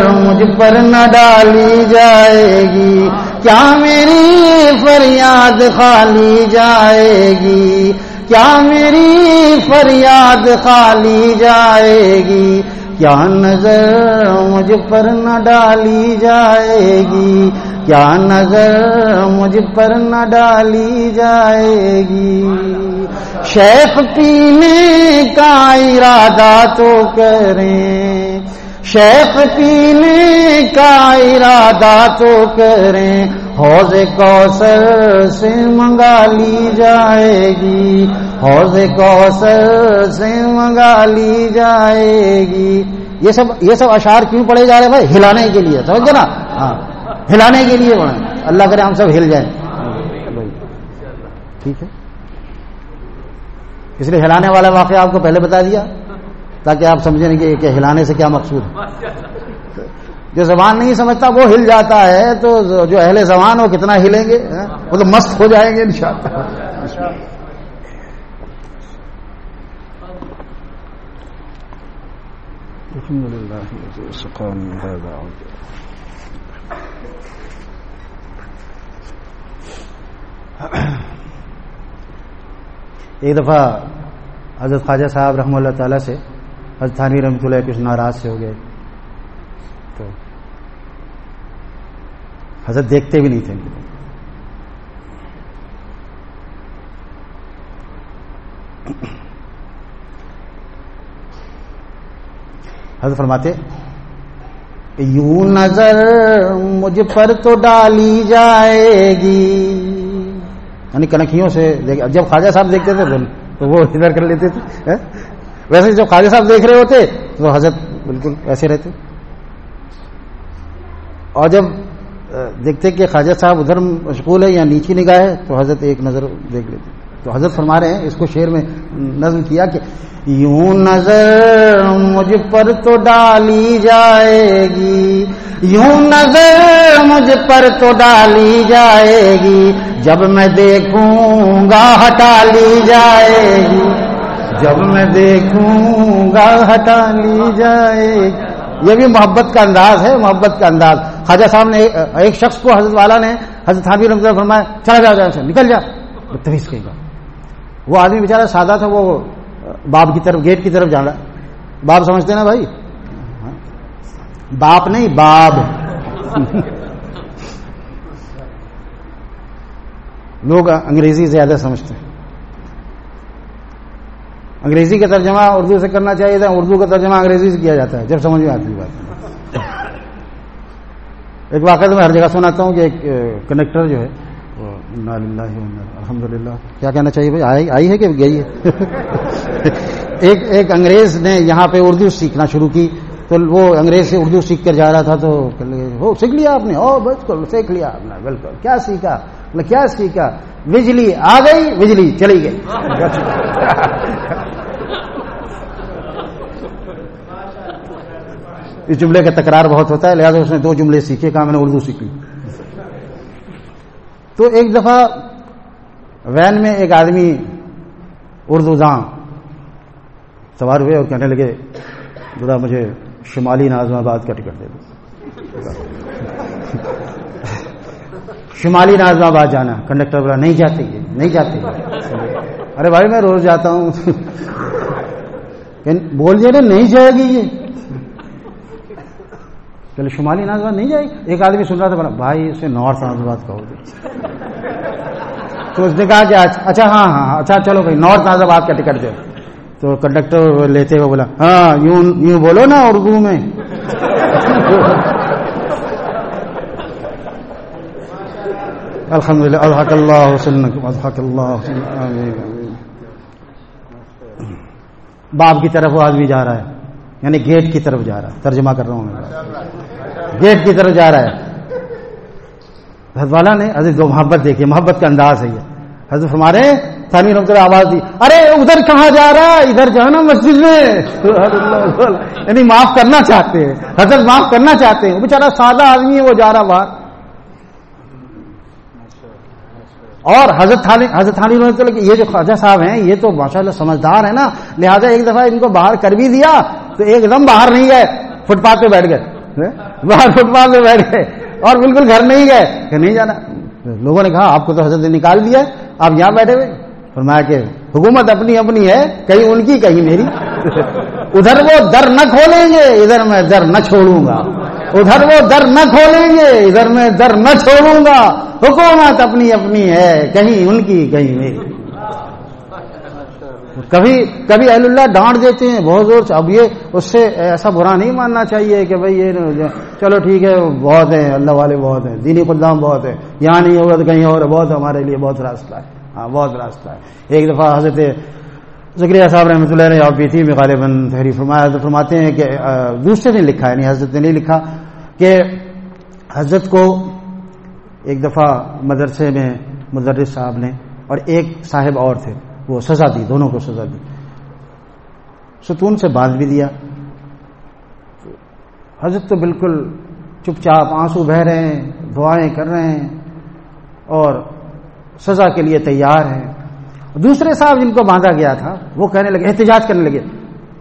A: مجھ پر نہ ڈالی جائے گی؟ کیا میری فریاد خالی جائے گی؟ کیا میری فریاد خالی جائے گی؟ کیا نظر مجھ پر نہ ڈالی جائے گی؟ کیا نظر مجھ پر نہ ڈالی جائے گی؟ شیخ پینے کا ارادہ تو کریں۔ شیخ پینے کا ارادہ تو کریں، حوض کوثر سے منگا لی جائے گی۔ حوض کوثر سے منگا لی جائے گی۔ یہ سب یہ سب اشعار کیوں پڑے جا رہے ہیں بھائی؟ ہلانے کے لیے سمجھ گئے نا؟ ہاں۔ ہلانے کے لیے پڑھیں۔ اللہ کرے ہم سب ہل جائیں۔ ٹھیک ہے۔ اس لیے ہلانے والا واقعہ آپ کو پہلے بتا دیا۔ تاکہ آپ سمجھیں گے کہ ہلانے سے کیا مقصود ہے۔ جو زبان نہیں سمجھتا وہ ہل جاتا ہے، تو جو اہل زبان وہ کتنا ہلیں گے؟ ہاں؟ وہ تو مست ہو جائیں گے انشاءاللہ۔ الحمد لله ایک دفعہ حضرت خواجہ صاحب رحمۃ اللہ تعالی سے حضرت رحمۃ اللہ کچھ ناراض سے ہو گئے۔ تو حضرت دیکھتے بھی نہیں تھے۔ حضرت فرماتے یوں نظر مجھ پر تو ڈالی جائے گی۔ یعنی کنکھیوں سے جب خواجہ صاحب دیکھتے تھے تو وہ ادھر کر لیتے تھے ویسے جب خواجہ صاحب دیکھ رہے ہوتے تو حضرت بالکل ایسے رہتے۔ اور جب دیکھتے کہ خواجہ صاحب ادھر مشغول ہے یا نیچی نگاہ ہے تو حضرت ایک نظر دیکھ لیتے۔ تو حضرت فرما رہے ہیں، اس کو شعر میں نظم کیا کہ یوں نظر مجھ پر تو ڈالی جائے گی۔ یوں نظر مجھ پر تو ڈالی جائے گی۔ جب میں دیکھوں گا، ہٹا لی جائے گی۔ جب میں دیکھوں گا ہٹا لی جائے۔ یہ بھی محبت کا انداز ہے، محبت کا انداز۔ خواجہ صاحب نے ایک شخص کو حضرت والا نے حضرت حابی رمضان فرمایا، چلا جا سے نکل جا۔ بدتمیز کہے گا۔ وہ آدمی بیچارہ سادہ تھا، وہ باپ کی طرف، گیٹ کی طرف جانا باپ سمجھتے نا بھائی؟ باپ نہیں، باب۔ لوگ انگریزی زیادہ سمجھتے ہیں۔ انگریزی کا ترجمہ اردو سے کرنا چاہیے تھا، اردو کا ترجمہ انگریزی سے کیا جاتا ہے؟ جب سمجھ میں آتی بات۔ ایک واقعہ تو میں ہر جگہ سناتا ہوں کہ ایک کنڈکٹر جو ہے الحمد للہ کیا کہنا چاہیے بھائی؟ آئی ہے کہ گئی ہے؟ *laughs* ایک ایک انگریز نے یہاں پہ اردو سیکھنا شروع کی۔ تو وہ انگریز سے اردو سیکھ کر جا رہا تھا تو وہ سیکھ لیا آپ نے؟ او بالکل، سیکھ لیا آپ نے، بالکل۔ کیا سیکھا؟ کیا سیکھا بجلی آ گئی بجلی چلی گئی۔ اس جملے کا تکرار بہت ہوتا ہے، لہٰذا اس نے دو جملے سیکھے، کہا میں نے اردو سیکھی۔ تو ایک دفعہ وین میں ایک آدمی اردو داں سوار ہوئے اور کہنے لگے ذرا مجھے شمالی نازم آباد کا ٹکٹ دے دو شمالی نازم آباد جانا کنڈکٹر بولا، نہیں جاتے یہ، نہیں جاتے ارے بھائی، میں روز جاتا ہوں۔ یعنی بول دیا نا نہیں جائے گی یہ۔ چلے شمالی نازم آباد نہیں جائے گی۔ ایک آدمی سن رہا تھا، بولا، بھائی، اسے نارتھ نازم آباد کہو گے۔ تو اس نے کہا کہ اچھا, اچھا، ہاں،, ہاں ہاں اچھا چلو بھائی، نارتھ نازم آباد کا ٹکٹ دو تو کنڈکٹر لیتے ہوئے بولا ہاں یوں یوں بولو نا اردو میں۔ الحمد للہ الحق اللہ الحق اللہ باپ کی طرف وہ آدمی جا رہا ہے یعنی گیٹ کی طرف جا رہا ہے، ترجمہ کر رہا ہوں میں۔ گیٹ کی طرف جا رہا ہے۔ حضرت والا نے حضرت دو محبت دیکھی محبت کا انداز ہے یہ۔ حضرت ہمارے تھانی رحمت اللہ آواز دی، ارے ادھر کہاں جا رہا ہے؟ ادھر جانا مسجد میں۔ یعنی معاف کرنا چاہتے ہیں، حضرت معاف کرنا چاہتے ہیں۔ وہ بیچارہ سادہ آدمی ہے، وہ جا رہا باہر۔ اور حضرت حضرت تھانی رحمۃ یہ جو خواجہ صاحب ہیں، یہ تو ماشاء اللہ سمجھدار ہے نا۔ لہٰذا ایک دفعہ ان کو باہر کر بھی دیا تو ایک دم باہر نہیں گئے۔ فٹ پاتھ پہ بیٹھ گئے۔ ہاں؟ باہر فٹ پاتھ پہ بیٹھ گئے۔ اور بالکل گھر نہیں گئے۔ کہ نہیں جانا۔ لوگوں نے کہا، آپ کو تو حضرت نے نکال دیا آپ یہاں بیٹھے ہوئے۔ فرمایا کہ حکومت اپنی اپنی ہے، کہیں ان کی، کہیں میری۔ *laughs* ادھر وہ در نہ کھولیں گے، ادھر میں در نہ چھوڑوں گا۔ ادھر وہ در نہ کھولیں گے، ادھر میں در نہ چھوڑوں گا۔ حکومت اپنی اپنی ہے، کہیں ان کی، کہیں میری۔ کبھی کبھی اہل اللہ ڈانٹ دیتے ہیں، بہت زور سے۔ اب یہ اس سے ایسا برا نہیں ماننا چاہیے کہ بھائی یہ چلو ٹھیک ہے، بہت ہے اللہ والے بہت ہیں۔ دینی قدام بہت ہے یہاں نہیں ہوگا تو کہیں اور، بہت ہمارے لیے بہت راستہ ہے۔ ہاں بہت راستہ ہے۔ ایک دفعہ حضرت ذکریہ صاحب رحمۃ اللہ نے آپ بھی تھی میں غالباً تحریر فرمایا تو فرماتے ہیں کہ دوسرے نے لکھا ہے نہیں حضرت نے نہیں لکھا کہ حضرت کو ایک دفعہ مدرسے میں مدرس صاحب نے اور ایک صاحب اور تھے، وہ سزا دی، دونوں کو سزا دی۔ ستون سے باندھ بھی دیا۔ حضرت تو بالکل چپ چاپ، آنسو بہ رہے ہیں، دعائیں کر رہے ہیں اور سزا کے لیے تیار ہیں۔ دوسرے صاحب جن کو باندھا گیا تھا، وہ کہنے لگے، احتجاج کرنے لگے،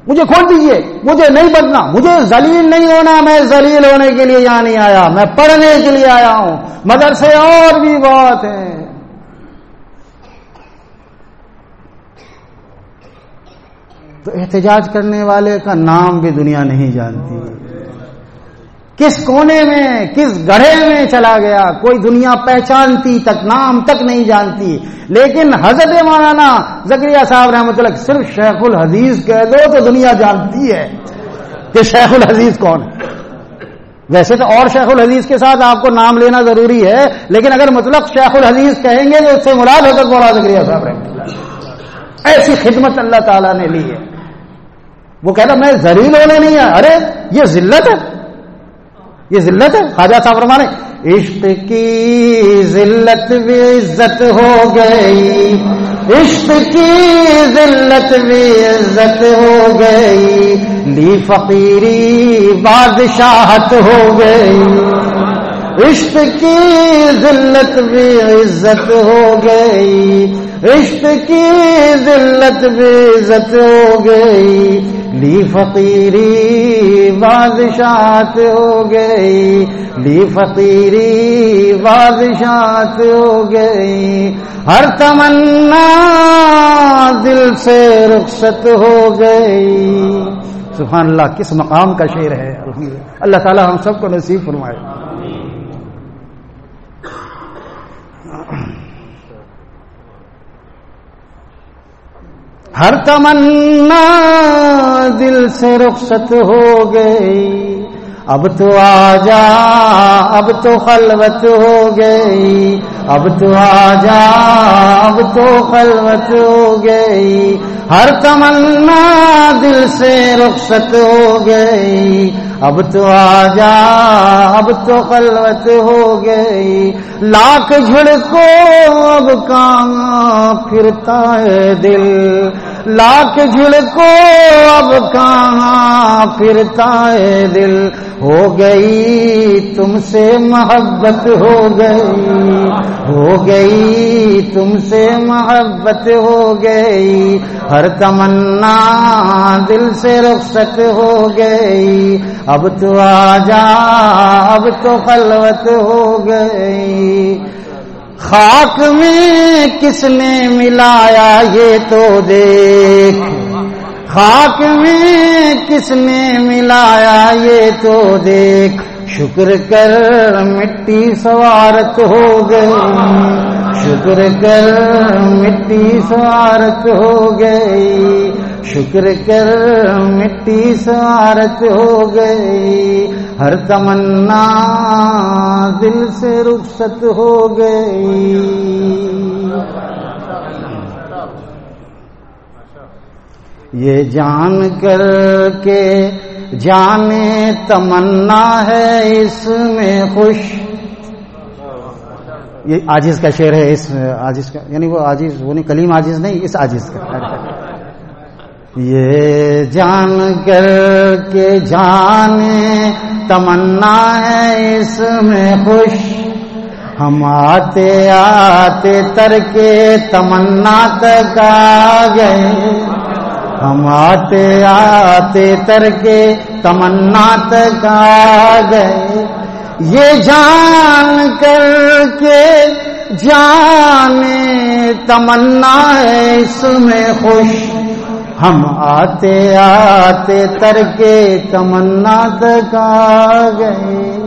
A: مجھے کھول دیجیے مجھے نہیں بدنا مجھے ذلیل نہیں ہونا، میں ذلیل ہونے کے لیے یہاں نہیں آیا، میں پڑھنے کے لیے آیا ہوں، مدرسے اور بھی بہت ہیں۔ تو احتجاج کرنے والے کا نام بھی دنیا نہیں جانتی۔ کس کونے میں، کس گڑھے میں چلا گیا، کوئی دنیا پہچانتی تک، نام تک نہیں جانتی۔ لیکن حضرت مولانا زکریہ صاحب رحمۃ اللہ صرف شیخ الحدیث کہہ دو تو دنیا جانتی ہے کہ شیخ الحدیث کون ہے۔ ویسے تو اور شیخ الحدیث کے ساتھ آپ کو نام لینا ضروری ہے، لیکن اگر مطلب شیخ الحدیث کہیں گے تو اس سے مراد حضرت مولانا زکریہ صاحب رحمۃ اللہ ایسی خدمت اللہ تعالیٰ نے لی ہے۔ وہ کہتا میں زریل ہونے نہیں ہے۔ ارے، یہ ذلت ہے۔ یہ ذلت ہے؟ خواجہ صاحب رمانے عشق کی ذلت بھی عزت ہو گئی، عشق کی ذلت بھی عزت ہو گئی، لی فقیری بادشاہت ہو گئی۔ عشق کی ذلت بھی عزت ہو گئی، عشق کی ذلت بھی عزت ہو گئی۔ لی فقیری بادشاہت ہو گئی، لی فقیری بادشاہت ہو گئی۔ ہر تمنا دل سے رخصت ہو گئی۔ سبحان اللہ، کس مقام کا شعر ہے؟ اللہ تعالی ہم سب کو نصیب فرمائے۔ ہر تمنا دل سے رخصت ہو گئی۔ اب تو آ جا اب تو خلوت ہو گئی۔ اب تو آ جا اب تو خلوت ہو گئی۔ ہر تمنا دل سے رخصت ہو گئی۔ اب تو آ جا اب تو خلوت ہو گئی۔ لاکھ جھڑکو اب کہاں پھرتا ہے دل۔ لاکھ جھڑکو اب کہاں پھرتا ہے دل۔ ہو گئی، تم سے محبت ہو گئی۔ ہو گئی، تم سے محبت ہو گئی۔ ہر تمنا دل سے رخصت ہو گئی اب تو آ جا اب تو خلوت ہو گئی خاک میں کس نے ملایا یہ تو دیکھ خاک میں کس نے ملایا یہ تو دیکھ شکر کر مٹی سوارت ہو گئی شکر کر مٹی سوارت ہو گئی۔ شکر کر مٹی سوارت ہو گئی۔ ہر تمنا دل سے رخصت ہو گئی۔ یہ جان کر کے جانے تمنا ہے اس میں خوش۔ یہ آجز کا شعر ہے، اس آجز کا یعنی وہ آجز وہ نہیں، کلیم آجز نہیں، اس آجز کا۔ یہ جان کر کے جانے، تمنا ہے اس میں خوش۔ ہم آتے آتے، تر کے تمنا تک آ گئے۔ ہم آتے آتے، تر کے تمنا تک آ گئے۔ یہ جان کر کے جانے تمنا ہے اس میں خوش۔ ہم آتے آتے تر کے تمنا تک آ گئے۔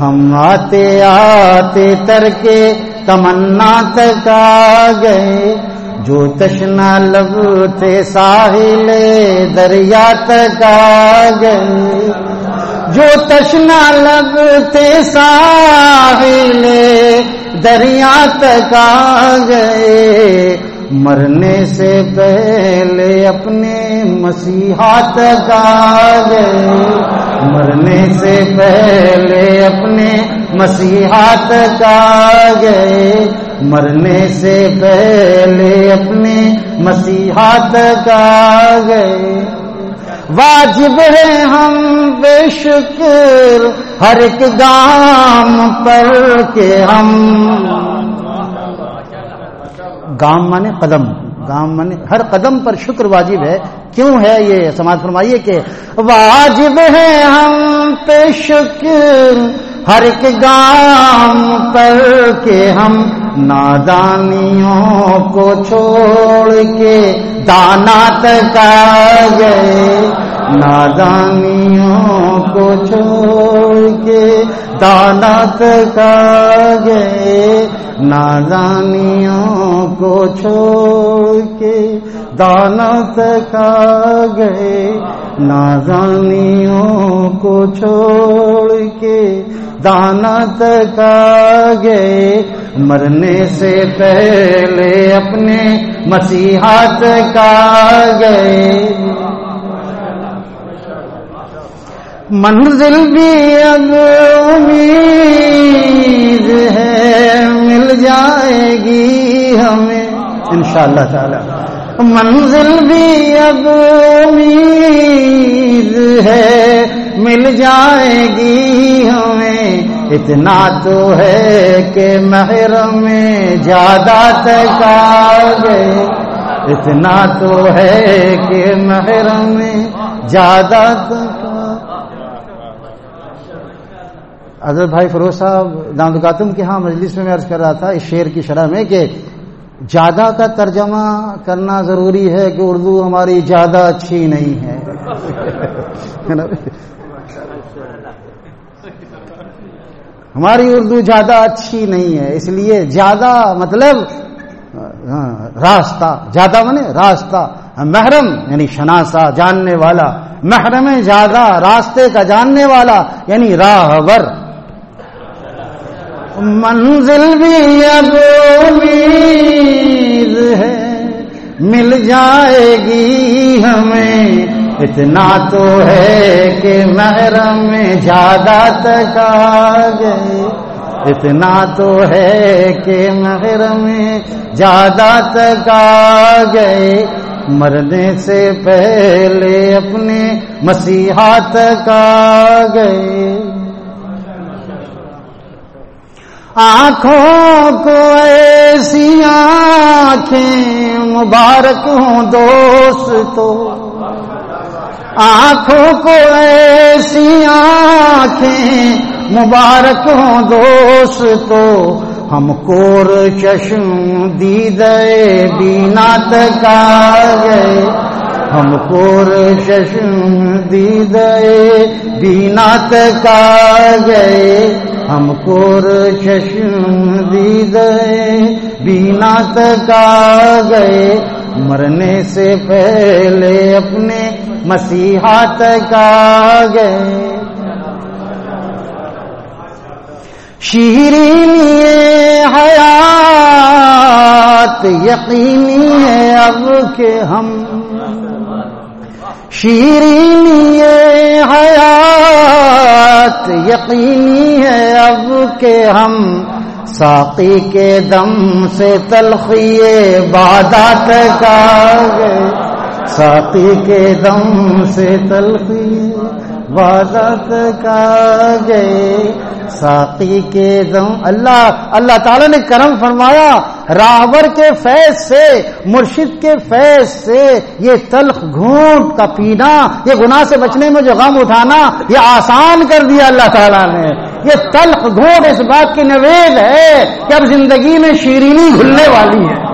A: ہم آتے آتے تر کے تمنا تک آ گئے۔ جو تشنا لب تھے ساحل دریا تک آ گئے۔ جو تشنا لگتے ساحل دریا تک آ گئے، مرنے سے پہلے اپنے مسیحا تک آ گئے۔ مرنے سے پہلے اپنے مسیحا تک آ گئے۔ مرنے سے پہلے اپنے مسیحا تک آ گئے۔ واجب ہے ہم بے شکر ہر ایک گام پر کے ہم گام مانے قدم گام مانے ہر قدم پر شکر واجب ہے۔ کیوں ہے یہ سماج فرمائیے کہ واجب ہے ہم پہ شکر ہر ایک گام پر کے ہم نادانیوں کو چھوڑ کے دانا تک گئے۔ نادانیوں کو چھوڑ کے دانا تک گئے۔ نادانیوں کو چھوڑ کے دانا تک آ گئے نادانیوں کو چھوڑ کے دانا تک آ گئے مرنے سے پہلے اپنے مسیحات کا گئے منزل بھی اب امید انشاءاللہ اللہ تعالی. منزل بھی اب امید ہے، مل جائے گی ہمیں۔ اتنا تو ہے کہ محرم میں زیادہ تک آ گئے اتنا تو ہے کہ محرم میں زیادہ تک حضرت بھائی فروز صاحب داندگاتم کے ہاں مجلس میں میں عرض کر رہا تھا اس شعر کی شرح میں کہ زیادہ کا ترجمہ کرنا ضروری ہے کہ اردو ہماری زیادہ اچھی نہیں ہے۔ ہماری اردو زیادہ اچھی نہیں ہے، اس لیے زیادہ مطلب ہاں، راستہ، زیادہ منے راستہ، محرم یعنی شناسا، جاننے والا، محرم زیادہ، راستے کا جاننے والا یعنی راہور۔ منزل بھی اب امید ہے۔ مل جائے گی ہمیں۔ اتنا تو ہے کہ محرم میں زیادہ تک آ گئے۔ اتنا تو ہے کہ محرم میں زیادہ تک آ گئے۔ مرنے سے پہلے اپنے مسیحا تک آ گئے۔ آنکھوں کو ایسی آنکھیں مبارک ہوں دوست تو۔ آنکھوں کو ایسی آنکھیں مبارک ہوں دوست تو۔ ہم کور چشم دید بینا تک گئے۔ ہم کور چشم دید بینا تک گئے۔ ہم کور چشم دید بینا تک گئے۔ مرنے سے پہلے اپنے مسیحات کا گئے۔ شیرینی حیات، یقینی ہے اب کہ ہم شیرینی حیات یقینی ہے اب کہ ہم ساقی کے دم سے تلخی بادات کا گئے۔ ساقی کے دم سے تلخی بادات کا گئے ساقی کے دم اللہ اللہ تعالی نے کرم فرمایا راور کے فیض سے، مرشد کے فیض سے یہ تلخ گھونٹ کا پینا، یہ گناہ سے بچنے میں جو غم اٹھانا، یہ آسان کر دیا اللہ تعالیٰ نے۔ یہ تلخ گھونٹ اس بات کی نوید ہے کہ اب زندگی میں شیرینی گھلنے والی ہے۔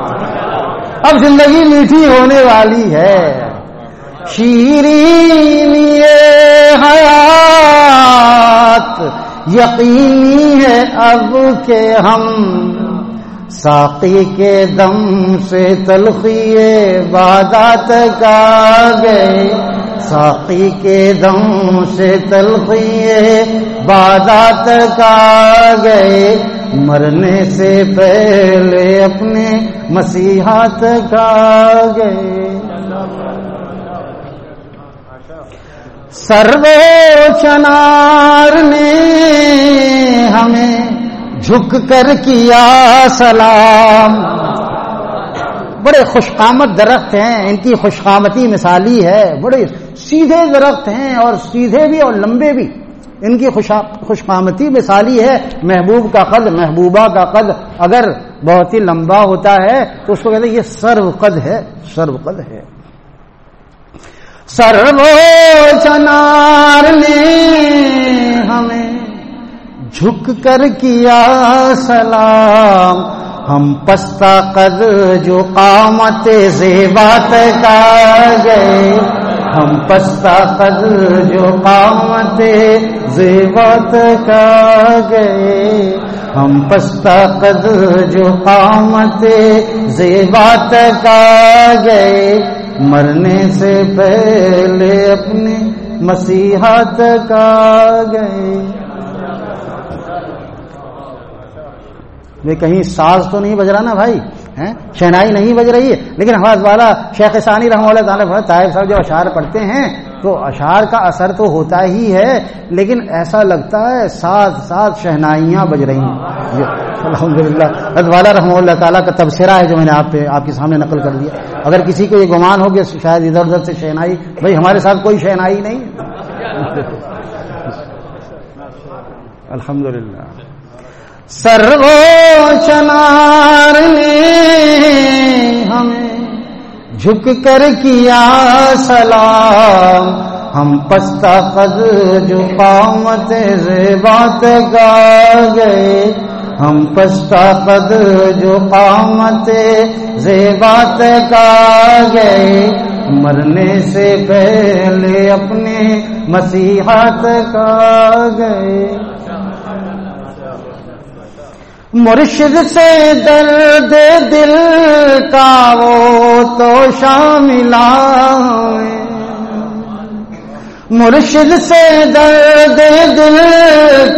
A: اب زندگی میٹھی ہونے والی ہے۔ شیرینی حیات یقینی ہے اب کہ ہم ساقی کے دم سے تلخی بادات کا گئے۔ ساقی کے دم سے تلخی بادات کا گئے۔ مرنے سے پہلے اپنے مسیحات کا گئے۔ سرو چنار نے ہمیں جھک کر کیا سلام۔ بڑے خوشقامت درخت ہیں، ان کی خوشقامتی مثالی ہے۔ بڑے سیدھے درخت ہیں اور سیدھے بھی اور لمبے بھی۔ ان کی خوشقامتی مثالی ہے۔ محبوب کا قد، محبوبہ کا قد۔ اگر بہت ہی لمبا ہوتا ہے تو اس کو کہتے ہیں یہ سرو قد ہے، سرو قد ہے۔ سرو چنار نے ہمیں جھک کر کیا سلام۔ ہم پستا قد جو قامت زیبات کا گئے۔ ہم پستا قد جو قامت زیبات کا گئے۔ ہم پستا قد جو قامت زیبات کا گئے۔ مرنے سے پہلے اپنے مسیحت آ گئے۔ کہیں ساز تو نہیں بج رہا نا بھائی؟ شہنائی نہیں بج رہی ہے۔ لیکن حواز والا شیخ ثانی رحمہ اللہ تعالیٰ صاحب جو اشعار پڑھتے ہیں تو اشعار کا اثر تو ہوتا ہی ہے، لیکن ایسا لگتا ہے ساتھ ساتھ شہنائیاں بج رہی ہیں۔ الحمد للہ والا رحمہ اللہ تعالیٰ کا تبصرہ ہے جو میں نے آپ پہ، آپ کے سامنے نقل کر دیا۔ اگر کسی کو یہ گمان ہو کہ شاید ادھر ادھر سے شہنائی، بھائی ہمارے ساتھ کوئی شہنائی نہیں۔ الحمد للہ سرو چنار نے ہمیں جھک کر کیا سلام؟ ہم پستا قد جو قامت بات گا گئے۔ ہم پستا قد جو قامت زیبات کا گئے۔ مرنے سے پہلے اپنے مسیحات کا گئے۔ مرشد سے درد دل کا وہ تو شامل مرشد سے درد دل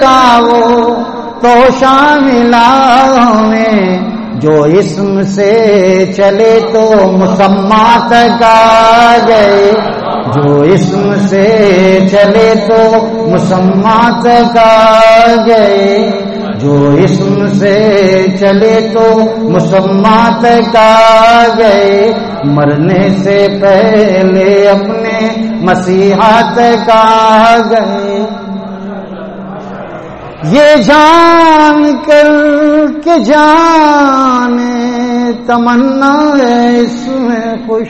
A: کا وہ تو شامل میں جو اسم سے چلے تو مسمات کا گئے جو اسم سے چلے تو مسمات کا گئے جو اسم سے چلے تو مسمات کا گئے، مرنے سے پہلے اپنے مسیحات کا گئے۔ یہ جان کر کے جان، تمنا ہے اس میں خوش۔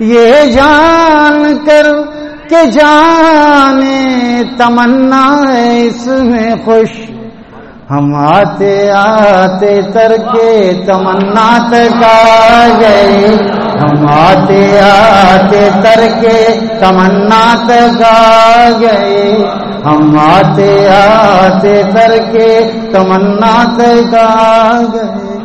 A: یہ جان کر کہ جانے تمنا اس میں خوش۔ ہم آتے آتے تر کے تمنا کا گئے۔ ہم آتے آتے تر کے تمنا کا گئے۔ ہم آتے آتے تر کے تمنا کا گئے۔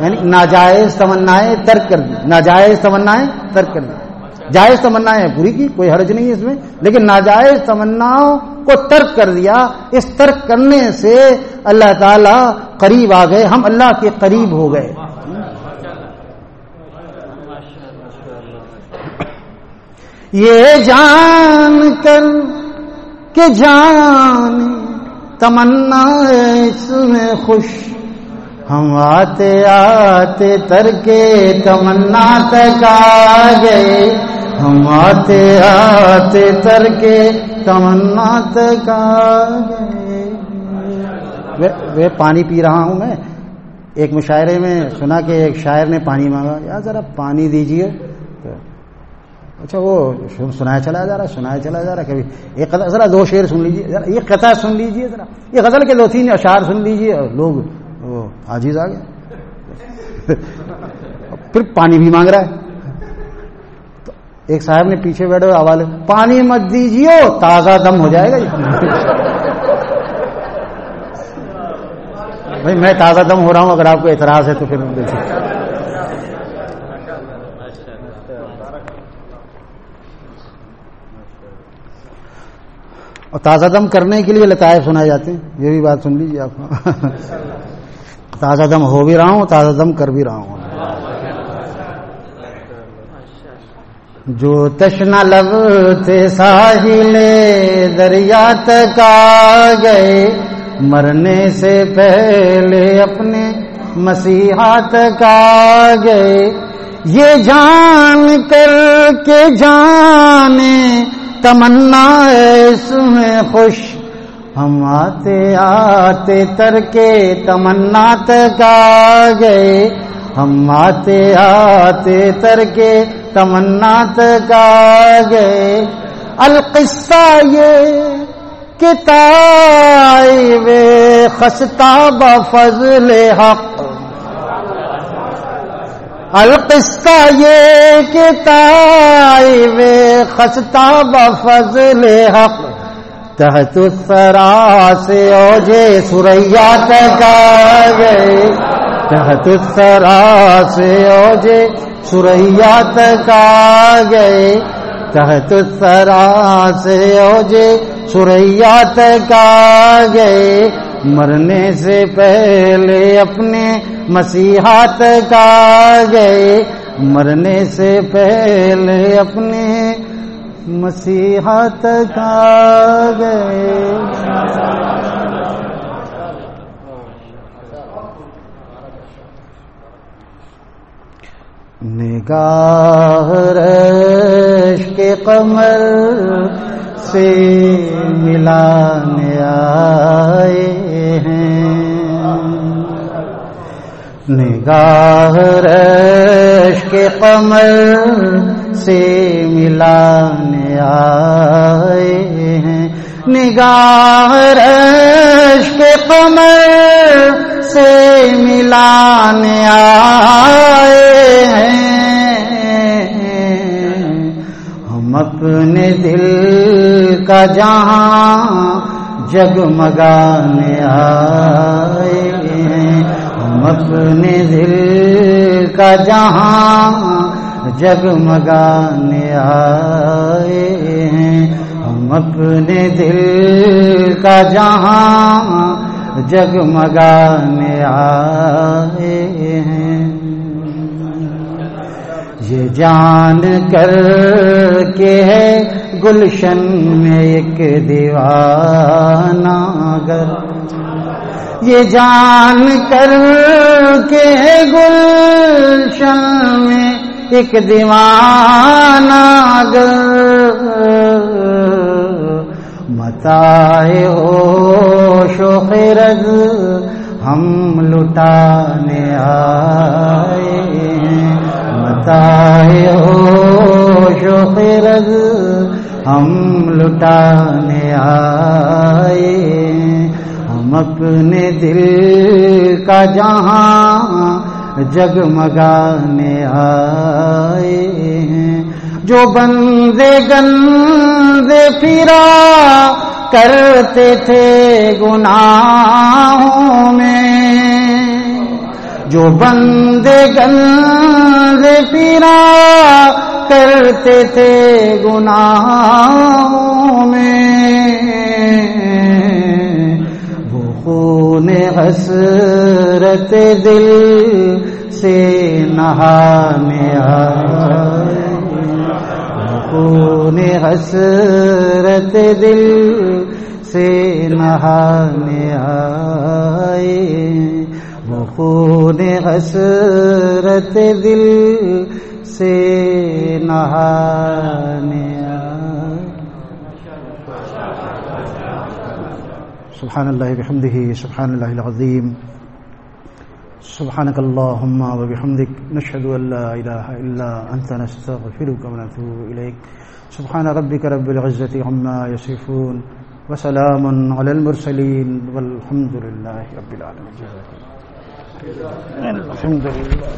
A: یعنی ناجائز تمنائیں ترک کر دی۔ ناجائز تمنائیں ترک کر دی۔ جائز تمنا ہے پوری کی، کوئی حرج نہیں اس میں۔ لیکن ناجائز تمناؤں کو ترک کر دیا۔ اس ترک کرنے سے اللہ تعالی قریب آ گئے۔ ہم اللہ کے قریب ہو گئے۔ یہ جان کر کہ جان تمنا اس میں خوش۔ ہم آتے آتے تر کے تمنا تک آ گئے۔ ہم آتے آتے تر کے تمنا تک آ گئے۔ وہ پانی پی رہا ہوں میں۔ ایک مشاعرے میں سنا کہ ایک شاعر نے پانی مانگا۔ یا ذرا پانی دیجیے اچھا وہ سنایا چلا جا رہا، سنایا چلا جا رہا کبھی ایک ذرا دو شعر سن لیجیے ذرا یہ قطع سن لیجیے ذرا۔ یہ غزل کے دو تین اشعار سن لیجیے اور لوگ وہ حاجیز آ گئے پھر پانی بھی مانگ رہا ہے۔ تو ایک صاحب نے پیچھے بیٹھے ہوئے حوالے پانی مت دیجیے، تازہ دم ہو جائے گا جی۔ بھائی، میں تازہ دم ہو رہا ہوں، اگر آپ کو اعتراض ہے تو پھر اور تازہ دم کرنے کے لیے لطائف سنائے جاتے ہیں۔ یہ بھی بات سن لیجیے آپ۔ تازہ دم ہو بھی رہا ہوں، تازہ دم کر بھی رہا ہوں۔ جو تشنا لب تھے ساحل دریا تک آ گئے، مرنے سے پہلے اپنے مسیحات کا گئے۔ یہ جان کر کے جانے، تمنا اس میں خوش ہم آتے آتے تر کے تمنا تک آ گئے۔ ہم آتے آتے تر کے تمنا تک آ گئے۔ القصہ یہ کتاب خستا بفضل حق۔ القصہ یہ کتاب خستا بفضل حق۔ تحت سرا سے اوجے سوریا تک گئے تحت سرا سے اوجے سوریا تک گئے تحت سرا سے اوجے سوریا تک آ گئے مرنے سے پہلے اپنے مسیحات کا گئے مرنے سے پہلے اپنے مسیحات کا گئے۔ نگاہ رش کے قمر سے ملانے آئے ہیں۔ نگاہ رش کے قمر سے ملانے آئے ہیں۔ نگاہ رش کے قمر سے ملانے آئے ہیں۔ ہم اپنے دل کا جہاں جگمگانے آئے ہیں۔ ہم اپنے دل کا جہاں جگمگانے آئے ہیں، ہم اپنے دل کا جہاں جگمگانے آئے ہیں۔ یہ جان کر کے ہے گلشن میں ایک دیوانہ گر یہ جان کر کے ہے گلشن میں ایک دیوانہ گر متا ہو شوخرد ہم لٹانے آئے رز ہم لٹانے آئے ہم اپنے دل کا جہاں جگمگانے آئے جو بندے گندے پھرا کرتے تھے گناہوں میں۔ جو بندے گند پیرا کرتے تھے گناہوں میں۔ وہ خون حسرت دل سے نہانے آئے خون حسرت دل سے نہانے آئے۔ وہ خون حسرت دل سے نہانے آئے۔ سبحان اللہ بحمده سبحان اللہ العظیم۔ سبحانك اللهم وبحمدك نشهد أن لا إله إلا أنت نستغفرك ونتوب إليك. سبحان ربك رب العزة عما يصفون وسلام على المرسلين والحمد لله رب العالمين. الحمد لله